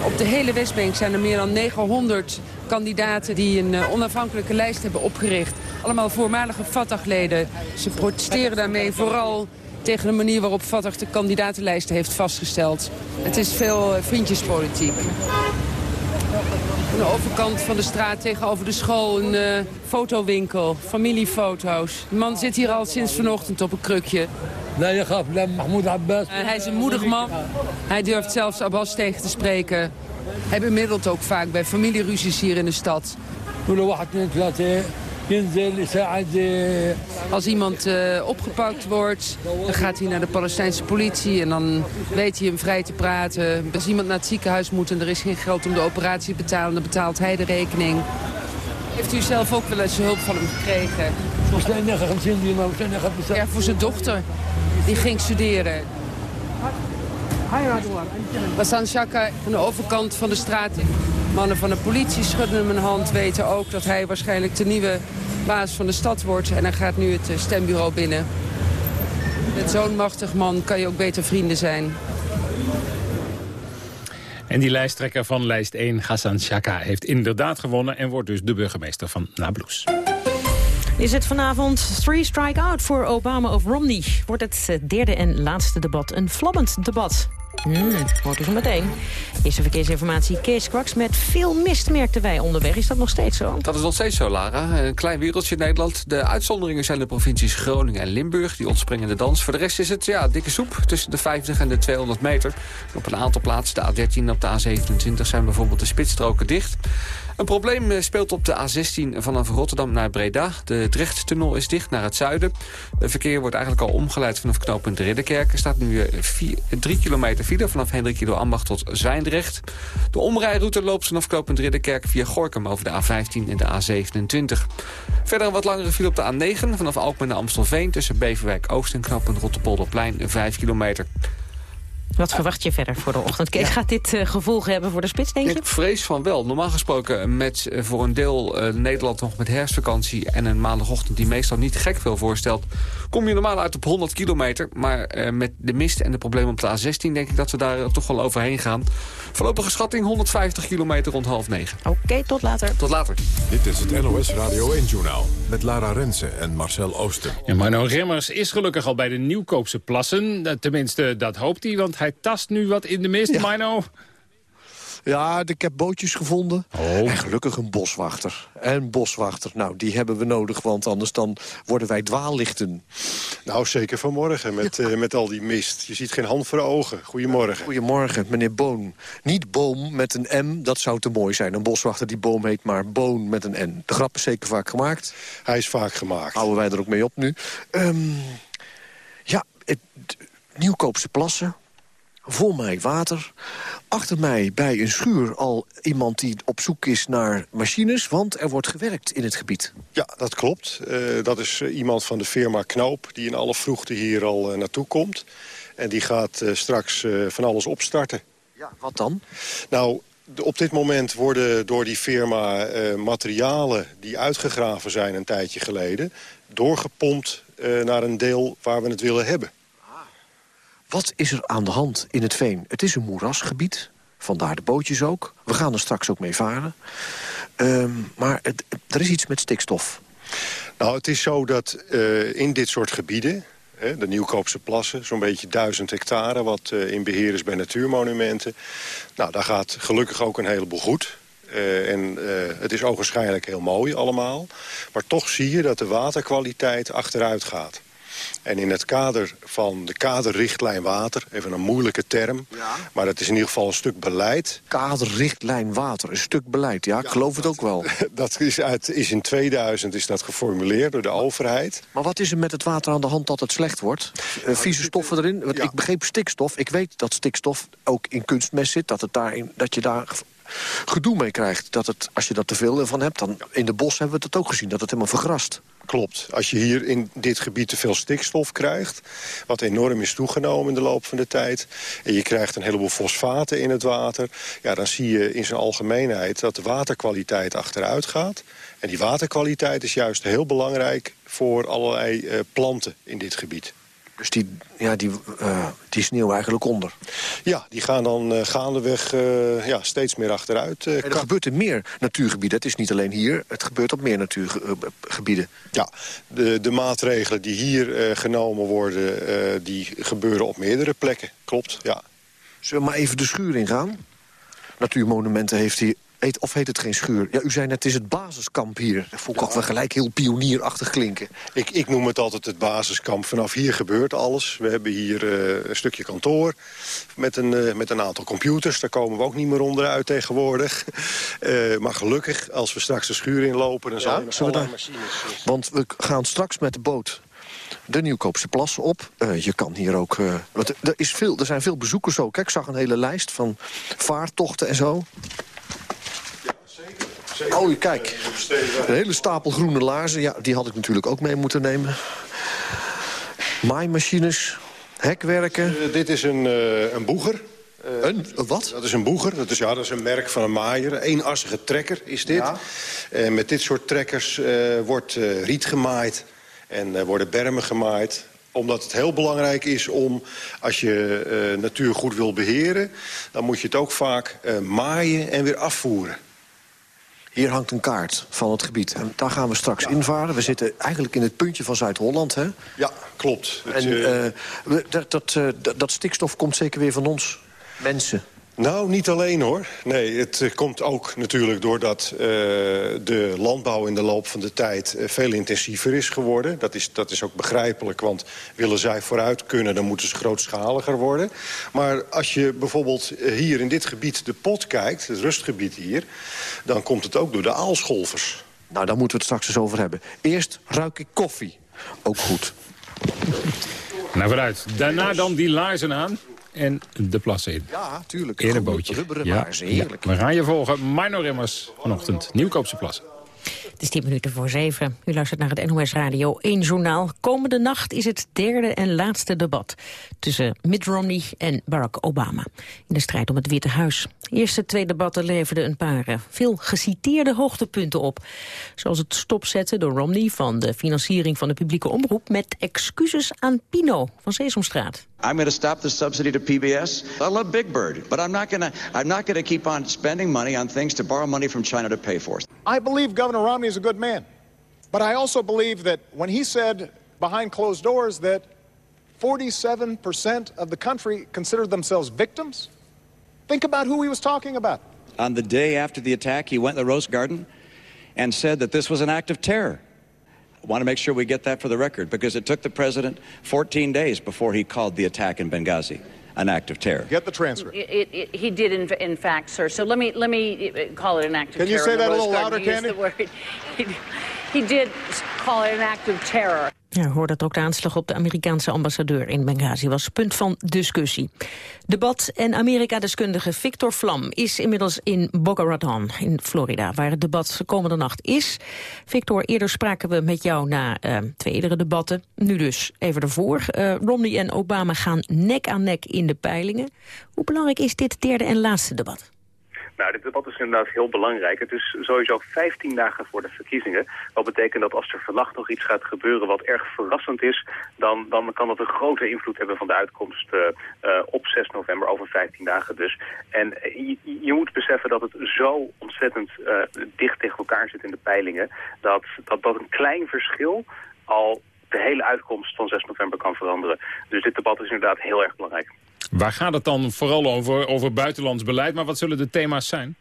Op de hele Westbank zijn er meer dan 900 kandidaten die een uh, onafhankelijke lijst hebben opgericht. Allemaal voormalige Fatah-leden. Ze protesteren daarmee vooral tegen de manier waarop Fatah de kandidatenlijsten heeft vastgesteld. Het is veel uh, vriendjespolitiek. Aan de overkant van de straat tegenover de school een uh, fotowinkel, familiefoto's. De man zit hier al sinds vanochtend op een krukje. Uh, hij is een moedig man. Hij durft zelfs Abbas tegen te spreken. Hij bemiddelt ook vaak bij familieruzies hier in de stad. Als iemand uh, opgepakt wordt, dan gaat hij naar de Palestijnse politie... en dan weet hij hem vrij te praten. Als iemand naar het ziekenhuis moet en er is geen geld om de operatie te betalen... dan betaalt hij de rekening. Heeft u zelf ook wel eens hulp van hem gekregen? Ja, voor zijn dochter. Die ging studeren. Basan Shaka aan de overkant van de straat. Mannen van de politie schudden hem een hand, weten ook dat hij waarschijnlijk de nieuwe baas van de stad wordt. En hij gaat nu het stembureau binnen. Met zo'n machtig man kan je ook beter vrienden zijn. En die lijsttrekker van lijst 1, Hassan Shaka, heeft inderdaad gewonnen... en wordt dus de burgemeester van Nablus. Is het vanavond three strike out voor Obama of Romney? Wordt het derde en laatste debat een vlammend debat? Hmm, hoort u zo meteen. Eerste verkeersinformatie, Kees Kwaks. Met veel mist merkten wij onderweg. Is dat nog steeds zo? Dat is nog steeds zo, Lara. Een klein wereldje in Nederland. De uitzonderingen zijn de provincies Groningen en Limburg. Die ontspringen de dans. Voor de rest is het ja, dikke soep tussen de 50 en de 200 meter. Op een aantal plaatsen, de A13 en op de A27, zijn bijvoorbeeld de spitsstroken dicht. Een probleem eh, speelt op de A16 vanaf Rotterdam naar Breda. De Drechttunnel is dicht naar het zuiden. Het verkeer wordt eigenlijk al omgeleid vanaf knooppunt Ridderkerk. Er staat nu 3 kilometer file vanaf Hendrik Ido Ambacht tot Zwijndrecht. De omrijroute loopt vanaf knooppunt Ridderkerk via Gorkum over de A15 en de A27. Verder een wat langere file op de A9 vanaf Alkmaar naar Amstelveen... tussen Beverwijk Oost en knooppunt Rotterpolderplein 5 kilometer. Wat verwacht je verder voor de ochtend? Kees, gaat dit uh, gevolgen hebben voor de spits, denk je? Ik vrees van wel. Normaal gesproken met uh, voor een deel uh, Nederland nog met herfstvakantie... en een maandagochtend die meestal niet gek veel voorstelt... kom je normaal uit op 100 kilometer. Maar met de mist en de problemen op de A16 denk ik dat we daar toch wel overheen gaan. Voorlopige schatting 150 kilometer rond half negen. Oké, okay, tot later. Tot later. Dit is het NOS Radio 1-journaal met Lara Rensen en Marcel Ooster. En Marno Remmers is gelukkig al bij de Nieuwkoopse plassen. Tenminste, dat hoopt hij, want hij tast nu wat in de mist, ja. Marno. Ja, ik heb bootjes gevonden. Oh. En gelukkig een boswachter. En boswachter, nou, die hebben we nodig, want anders dan worden wij dwaallichten. Nou, zeker vanmorgen met, ja. uh, met al die mist. Je ziet geen hand voor de ogen. Goedemorgen. Goedemorgen, meneer Boon. Niet boom met een M, dat zou te mooi zijn. Een boswachter die boom heet, maar boon met een N. De grap is zeker vaak gemaakt. Hij is vaak gemaakt. Houden wij er ook mee op nu. Um, ja, het, Nieuwkoopse plassen voor mij water. Achter mij bij een schuur al iemand die op zoek is naar machines... want er wordt gewerkt in het gebied. Ja, dat klopt. Uh, dat is uh, iemand van de firma Knoop... die in alle vroegte hier al uh, naartoe komt. En die gaat straks van alles opstarten. Ja, wat dan? Nou, op dit moment worden door die firma materialen... die uitgegraven zijn een tijdje geleden... doorgepompt naar een deel waar we het willen hebben. Wat is er aan de hand in het veen? Het is een moerasgebied, vandaar de bootjes ook. We gaan er straks ook mee varen. Um, maar er is iets met stikstof. Nou, het is zo dat uh, in dit soort gebieden... Hè, de Nieuwkoopse plassen, zo'n beetje duizend hectare... wat uh, in beheer is bij natuurmonumenten. Nou, daar gaat gelukkig ook een heleboel goed. Uh, en het is ogenschijnlijk heel mooi allemaal. Maar toch zie je dat de waterkwaliteit achteruit gaat. En in het kader van de kaderrichtlijn water, even een moeilijke term... Ja. maar dat is in ieder geval een stuk beleid. Kaderrichtlijn water, een stuk beleid, ja, ik ja, geloof dat, het ook wel. Dat is, uit, is in 2000 is dat geformuleerd door de overheid. Maar wat is er met het water aan de hand dat het slecht wordt? Uh, vieze stoffen erin? Want ja. Ik begreep stikstof, ik weet dat stikstof ook in kunstmest zit... dat, het daarin, dat je daar gedoe mee krijgt. Dat het, als je dat te veel van hebt, dan in de bos hebben we het ook gezien... dat het helemaal vergrast. Klopt. Als je hier in dit gebied te veel stikstof krijgt... wat enorm is toegenomen in de loop van de tijd... en je krijgt een heleboel fosfaten in het water... ja, dan zie je in zijn algemeenheid dat de waterkwaliteit achteruit gaat... En die waterkwaliteit is juist heel belangrijk voor allerlei uh, planten in dit gebied. Dus die, ja, die, uh, die sneeuw eigenlijk onder? Ja, die gaan dan uh, gaandeweg uh, ja, steeds meer achteruit. en er gebeurt in meer natuurgebieden. Het is niet alleen hier, het gebeurt op meer natuurgebieden. Ja, de, de maatregelen die hier genomen worden... die gebeuren op meerdere plekken, klopt, ja. Zullen we maar even de schuur ingaan? Natuurmonumenten heeft hier Heet, of heet het geen schuur? Ja, u zei net, het is het basiskamp hier. Dat vond ik ja. wel gelijk heel pionierachtig klinken. Ik, ik noem het altijd het basiskamp. Vanaf hier gebeurt alles. We hebben hier uh, een stukje kantoor met een, uh, met een aantal computers. Daar komen we ook niet meer onderuit tegenwoordig. Uh, maar gelukkig, als we straks de schuur inlopen... dan ja, zijn er machines... Want we gaan straks met de boot de Nieuwkoopse plassen op. Uh, je kan hier ook... Uh, er, is veel, er zijn veel bezoekers ook. Ik zag een hele lijst van vaartochten en zo. Oh, kijk. Een hele stapel groene laarzen. Ja, die had ik natuurlijk ook mee moeten nemen. Maaimachines, hekwerken. Uh, dit is een, uh, een boeger. Uh, een wat? Dat is een boeger. Dat is, ja, dat is een merk van een maaier. Een eenassige trekker is dit. Ja. met dit soort trekkers wordt riet gemaaid. En worden bermen gemaaid omdat het heel belangrijk is om, als je uh, natuur goed wil beheren... dan moet je het ook vaak uh, maaien en weer afvoeren. Hier hangt een kaart van het gebied. En daar gaan we straks ja. invaren. We zitten eigenlijk in het puntje van Zuid-Holland, hè? Ja, klopt. En uh, dat, dat, uh, dat stikstof komt zeker weer van ons, mensen. Nou, niet alleen hoor. Nee, het uh, komt ook natuurlijk doordat uh, de landbouw in de loop van de tijd uh, veel intensiever is geworden. Dat is, dat is ook begrijpelijk, want willen zij vooruit kunnen... dan moeten ze grootschaliger worden. Maar als je bijvoorbeeld hier in dit gebied de pot kijkt, het rustgebied hier... dan komt het ook door de aalscholvers. Nou, daar moeten we het straks eens over hebben. Eerst ruik ik koffie. Ook goed. Nou, vooruit. Daarna dan die laarzen aan en de plassen in. Ja, tuurlijk. In een bootje. Rubberen ja. Ja. We gaan je volgen. Mino Remmers vanochtend. Nieuwkoopse plassen. Het is 10 minuten voor 7. U luistert naar het NOS Radio 1 Journaal. Komende nacht is het derde en laatste debat tussen Mitt Romney en Barack Obama. In de strijd om het Witte Huis. De eerste twee debatten leverden een paar uh, veel geciteerde hoogtepunten op. Zoals het stopzetten door Romney van de financiering van de publieke omroep... met excuses aan Pino van Sesamstraat. I'm going to stop the subsidy to PBS. I love Big Bird, but I'm not going to I'm not going to keep on spending money on things to borrow money from China to pay for. I believe Governor Romney is a good man. But I also believe that when he said behind closed doors that 47% of the country considered themselves victims, think about who he was talking about. On the day after the attack, he went to the Rose Garden and said that this was an act of terror. I want to make sure we get that for the record because it took the president 14 days before he called the attack in Benghazi an act of terror. Get the transcript. It, it, it, he did, in, in, fact, sir. So let me let me uh, call it an act of Can terror. you say that a little louder, Candy? He, he did call it an act of terror. Ja, hoorde dat ook de aanslag op de Amerikaanse ambassadeur in Benghazi was punt van discussie. Debat en Amerika-deskundige Victor Vlam is inmiddels in Boca Raton in Florida, waar het debat komende nacht is. Victor, eerder spraken we met jou na uh, twee eerdere debatten, nu dus even ervoor. Uh, Romney en Obama gaan nek aan nek in de peilingen. Hoe belangrijk is dit derde en laatste debat? Nou, dit debat is inderdaad heel belangrijk. Het is sowieso 15 dagen voor de verkiezingen. Wat betekent dat als er vannacht nog iets gaat gebeuren wat erg verrassend is... dan, dan kan dat een grote invloed hebben van de uitkomst uh, uh, op 6 november, over 15 dagen dus. En je, je moet beseffen dat het zo ontzettend dicht tegen elkaar zit in de peilingen... dat dat, dat een klein verschil al de hele uitkomst van 6 november kan veranderen. Dus dit debat is inderdaad heel erg belangrijk. Waar gaat het dan vooral over, over buitenlands beleid, maar wat zullen de thema's zijn?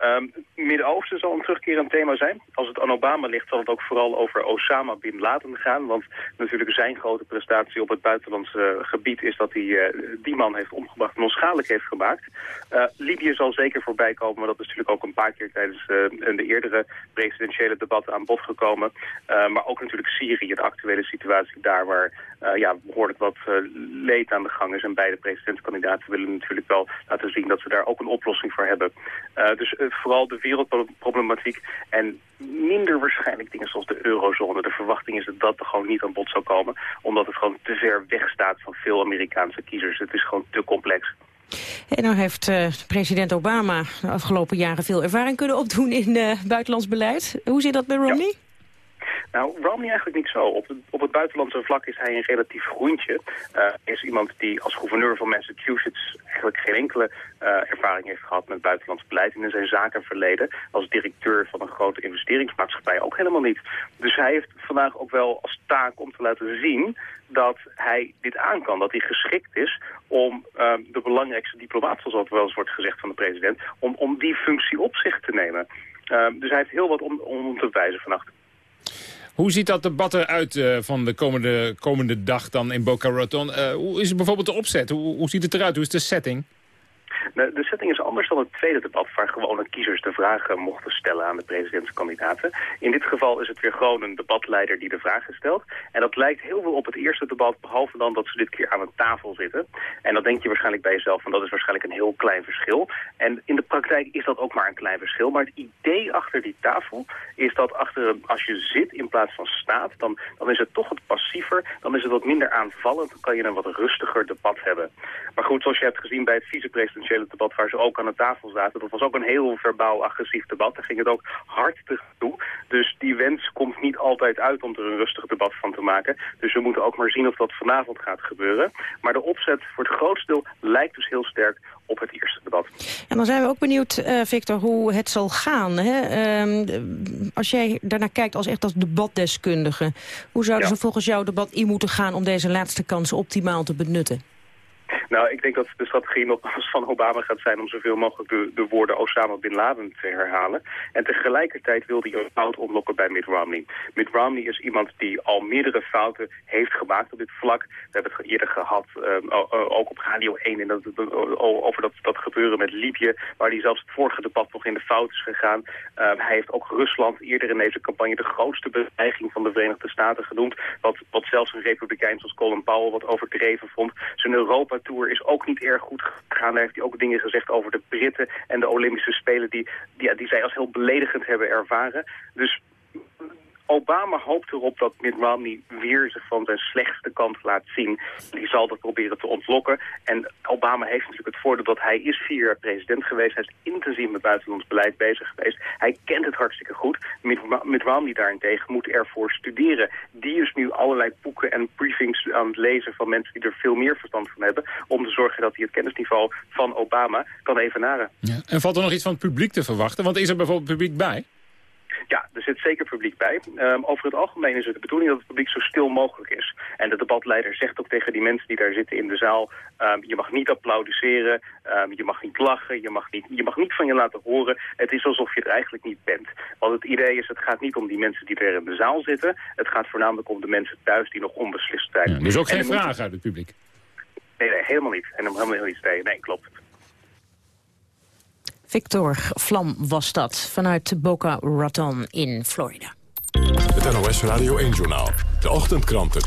Um, Midden-Oosten zal een terugkerend thema zijn. Als het aan Obama ligt, zal het ook vooral over Osama Bin Laden gaan. Want natuurlijk zijn grote prestatie op het buitenlandse gebied is dat hij uh, die man heeft omgebracht en onschadelijk heeft gemaakt. Uh, Libië zal zeker voorbij komen, maar dat is natuurlijk ook een paar keer tijdens de eerdere presidentiële debatten aan bod gekomen. maar ook natuurlijk Syrië, de actuele situatie daar waar ja, behoorlijk wat leed aan de gang is. En beide presidentskandidaten willen natuurlijk wel laten zien dat ze daar ook een oplossing voor hebben. dus vooral de wereldproblematiek en minder waarschijnlijk dingen zoals de eurozone. De verwachting is dat dat er gewoon niet aan bod zou komen, omdat het gewoon te ver weg staat van veel Amerikaanse kiezers. Het is gewoon te complex. En nou heeft uh, president Obama de afgelopen jaren veel ervaring kunnen opdoen in uh, buitenlands beleid. Hoe zit dat bij Romney? Nou, Romney eigenlijk niet zo. Op, op het buitenlandse vlak is hij een relatief groentje. Uh, is iemand die als gouverneur van Massachusetts eigenlijk geen enkele uh, ervaring heeft gehad met buitenlands beleid. En in zijn zakenverleden als directeur van een grote investeringsmaatschappij ook helemaal niet. Dus hij heeft vandaag ook wel als taak om te laten zien dat hij dit aan kan. Dat hij geschikt is om uh, de belangrijkste diplomaat, zoals wel eens wordt gezegd van de president, om, om die functie op zich te nemen. dus hij heeft heel wat om, om te wijzen vannacht. Hoe ziet dat debat eruit uh, van de komende, komende dag dan in Boca Raton? Uh, hoe is het bijvoorbeeld de opzet? Hoe, hoe ziet het eruit? Hoe is de setting? De setting is anders dan het tweede debat... waar gewone kiezers de vragen mochten stellen aan de presidentskandidaten. In dit geval is het weer gewoon een debatleider die de vragen stelt. En dat lijkt heel veel op het eerste debat... behalve dan dat ze dit keer aan een tafel zitten. En dan denk je waarschijnlijk bij jezelf... van dat is waarschijnlijk een heel klein verschil. En in de praktijk is dat ook maar een klein verschil. Maar het idee achter die tafel is dat achter als je zit in plaats van staat... Dan, dan is het toch wat passiever, dan is het wat minder aanvallend... dan kan je een wat rustiger debat hebben. Maar goed, zoals je hebt gezien bij het vicepresidentiële debat waar ze ook aan de tafel zaten. Dat was ook een heel verbaal agressief debat. Daar ging het ook hard toe. Dus die wens komt niet altijd uit om er een rustig debat van te maken. Dus we moeten ook maar zien of dat vanavond gaat gebeuren. Maar de opzet voor het grootste deel lijkt dus heel sterk op het eerste debat. En dan zijn we ook benieuwd, uh, Victor, hoe het zal gaan. Hè? Uh, als jij daarnaar kijkt als echt als debatdeskundige... hoe zouden ja. ze volgens jou debat in moeten gaan... om deze laatste kans optimaal te benutten? Nou, ik denk dat de strategie van Obama gaat zijn om zoveel mogelijk de, de woorden Osama Bin Laden te herhalen. En tegelijkertijd wil hij een fout ontlokken bij Mitt Romney. Mitt Romney is iemand die al meerdere fouten heeft gemaakt op dit vlak. We hebben het eerder gehad, um, ook op Radio 1, en dat, over dat, dat gebeuren met Libië, waar hij zelfs het vorige debat nog in de fout is gegaan. Um, hij heeft ook Rusland eerder in deze campagne de grootste bedreiging van de Verenigde Staten genoemd. Wat, wat zelfs een republikein zoals Colin Powell wat overdreven vond. Zijn Is ook niet erg goed gegaan. Daar heeft hij ook dingen gezegd over de Britten en de Olympische Spelen... die, die, die zij als heel beledigend hebben ervaren. Dus Obama hoopt erop dat Mitt Romney weer zich van zijn slechtste kant laat zien. Die zal dat proberen te ontlokken. En Obama heeft natuurlijk het voordeel dat hij is vier jaar president geweest. Hij is intensief met buitenlands beleid bezig geweest. Hij kent het hartstikke goed. Mitt Romney daarentegen moet ervoor studeren. Die is nu allerlei boeken en briefings aan het lezen van mensen die er veel meer verstand van hebben. Om te zorgen dat hij het kennisniveau van Obama kan evenaren. Ja. En valt er nog iets van het publiek te verwachten? Want is er bijvoorbeeld publiek bij? Ja, er zit zeker publiek bij. Um, over het algemeen is het de bedoeling dat het publiek zo stil mogelijk is. En de debatleider zegt ook tegen die mensen die daar zitten in de zaal... Um, je mag niet applaudisseren, um, je mag niet lachen, je mag niet, je mag niet van je laten horen. Het is alsof je er eigenlijk niet bent. Want het idee is, het gaat niet om die mensen die er in de zaal zitten. Het gaat voornamelijk om de mensen thuis die nog onbeslist zijn. Ja, dus ook geen vragen uit het publiek? Nee, nee, helemaal niet. En helemaal niet tegen. Nee, klopt. Victor Vlam was dat, vanuit Boca Raton in Florida. Het NOS Radio 1-journaal. De ochtendkranten.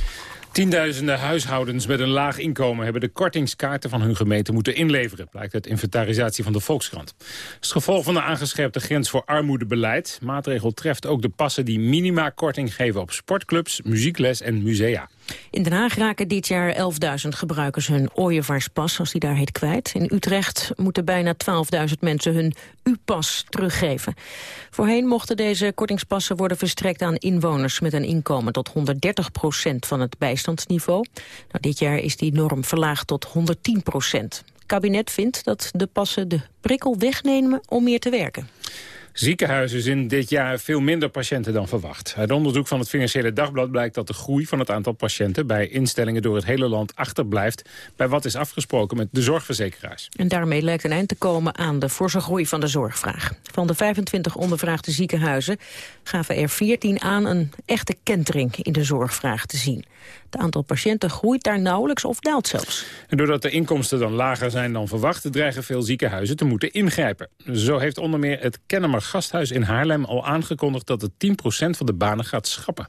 Tienduizenden huishoudens met een laag inkomen hebben de kortingskaarten van hun gemeente moeten inleveren, blijkt uit inventarisatie van de Volkskrant. Het is het gevolg van de aangescherpte grens voor armoedebeleid. Maatregel treft ook de passen die minima korting geven op sportclubs, muziekles en musea. In Den Haag raken dit jaar 11.000 gebruikers hun ooievaarspas, als die daar heet, kwijt. In Utrecht moeten bijna 12.000 mensen hun U-pas teruggeven. Voorheen mochten deze kortingspassen worden verstrekt aan inwoners met een inkomen tot 130 procent van het bijstandsniveau. Nou, dit jaar is die norm verlaagd tot 110 procent. Het kabinet vindt dat de passen de prikkel wegnemen om meer te werken. Ziekenhuizen zien dit jaar veel minder patiënten dan verwacht. Uit onderzoek van het Financiële Dagblad blijkt dat de groei van het aantal patiënten bij instellingen door het hele land achterblijft bij wat is afgesproken met de zorgverzekeraars. En daarmee lijkt een eind te komen aan de forse groei van de zorgvraag. Van de 25 ondervraagde ziekenhuizen gaven er 14 aan een echte kentering in de zorgvraag te zien. Het aantal patiënten groeit daar nauwelijks of daalt zelfs. En doordat de inkomsten dan lager zijn dan verwacht... dreigen veel ziekenhuizen te moeten ingrijpen. Zo heeft onder meer het Kennemer Gasthuis in Haarlem al aangekondigd... dat het 10% van de banen gaat schrappen.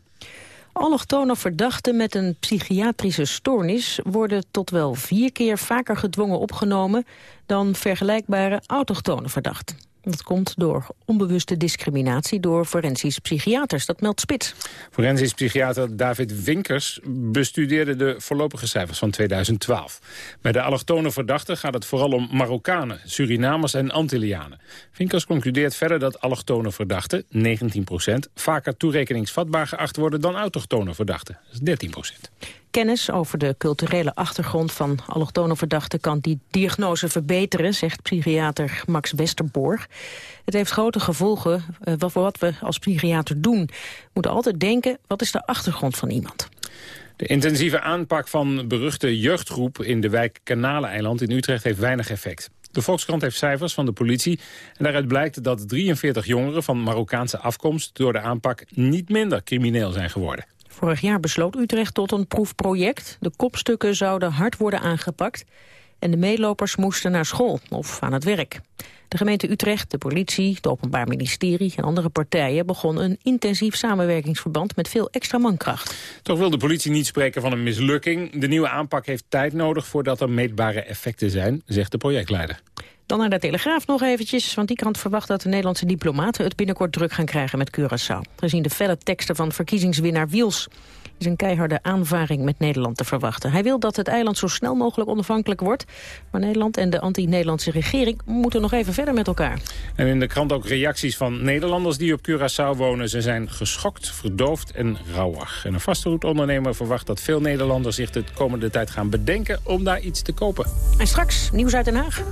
Allochtone verdachten met een psychiatrische stoornis worden tot wel vier keer vaker gedwongen opgenomen dan vergelijkbare autochtone verdachten. Dat komt door onbewuste discriminatie door forensisch psychiaters. Dat meldt Spits. Forensisch psychiater David Winkers bestudeerde de voorlopige cijfers van 2012. Bij de allochtone verdachten gaat het vooral om Marokkanen, Surinamers en Antillianen. Winkers concludeert verder dat allochtone verdachten, 19% vaker toerekeningsvatbaar geacht worden dan autochtone verdachten, dat is 13 Kennis over de culturele achtergrond van allochtone verdachten kan die diagnose verbeteren, zegt psychiater Max Westerborg. Het heeft grote gevolgen voor wat we als psychiater doen. We moeten altijd denken, wat is de achtergrond van iemand? De intensieve aanpak van beruchte jeugdgroep in de wijk Kanaleneiland in Utrecht heeft weinig effect. De Volkskrant heeft cijfers van de politie en daaruit blijkt dat 43 jongeren van Marokkaanse afkomst door de aanpak niet minder crimineel zijn geworden. Vorig jaar besloot Utrecht tot een proefproject. De kopstukken zouden hard worden aangepakt en de meelopers moesten naar school of aan het werk. De gemeente Utrecht, de politie, het Openbaar Ministerie en andere partijen begonnen een intensief samenwerkingsverband met veel extra mankracht. Toch wil de politie niet spreken van een mislukking. De nieuwe aanpak heeft tijd nodig voordat er meetbare effecten zijn, zegt de projectleider. Dan naar de Telegraaf nog eventjes, want die krant verwacht dat de Nederlandse diplomaten het binnenkort druk gaan krijgen met Curaçao. Gezien de felle teksten van verkiezingswinnaar Wiels is een keiharde aanvaring met Nederland te verwachten. Hij wil dat het eiland zo snel mogelijk onafhankelijk wordt. Maar Nederland en de anti-Nederlandse regering moeten nog even verder met elkaar. En in de krant ook reacties van Nederlanders die op Curaçao wonen. Ze zijn geschokt, verdoofd en rouwig. En een vastgoedondernemer verwacht dat veel Nederlanders zich de komende tijd gaan bedenken om daar iets te kopen. En straks nieuws uit Den Haag.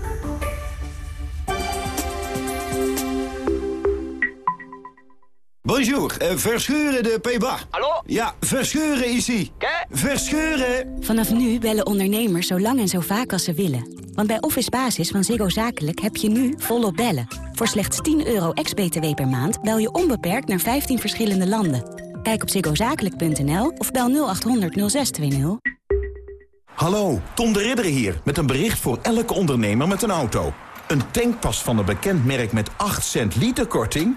Bonjour, uh, Verscheuren de Peba. Hallo? Ja, Verscheuren is ie. Verscheuren! Vanaf nu bellen ondernemers zo lang en zo vaak als ze willen. Want bij Office Basis van Ziggo Zakelijk heb je nu volop bellen. Voor slechts 10 euro ex-BTW per maand bel je onbeperkt naar 15 verschillende landen. Kijk op ziggozakelijk.nl of bel 0800 0620. Hallo, Tom de Ridder hier met een bericht voor elke ondernemer met een auto. Een tankpas van een bekend merk met 8 cent liter korting...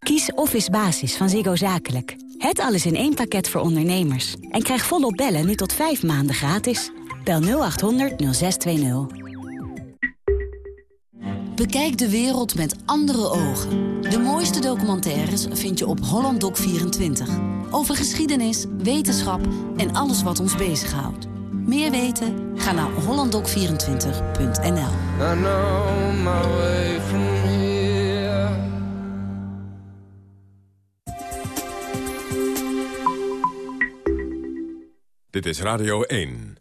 Kies Office Basis van Ziggo Zakelijk. Het alles in één pakket voor ondernemers. En krijg volop bellen nu tot 5 maanden gratis. Bel 0800 0620. Bekijk de wereld met andere ogen. De mooiste documentaires vind je op Holland Doc 24. Over geschiedenis, wetenschap en alles wat ons bezighoudt. Meer weten? Ga naar hollanddoc24.nl. Dit is Radio 1.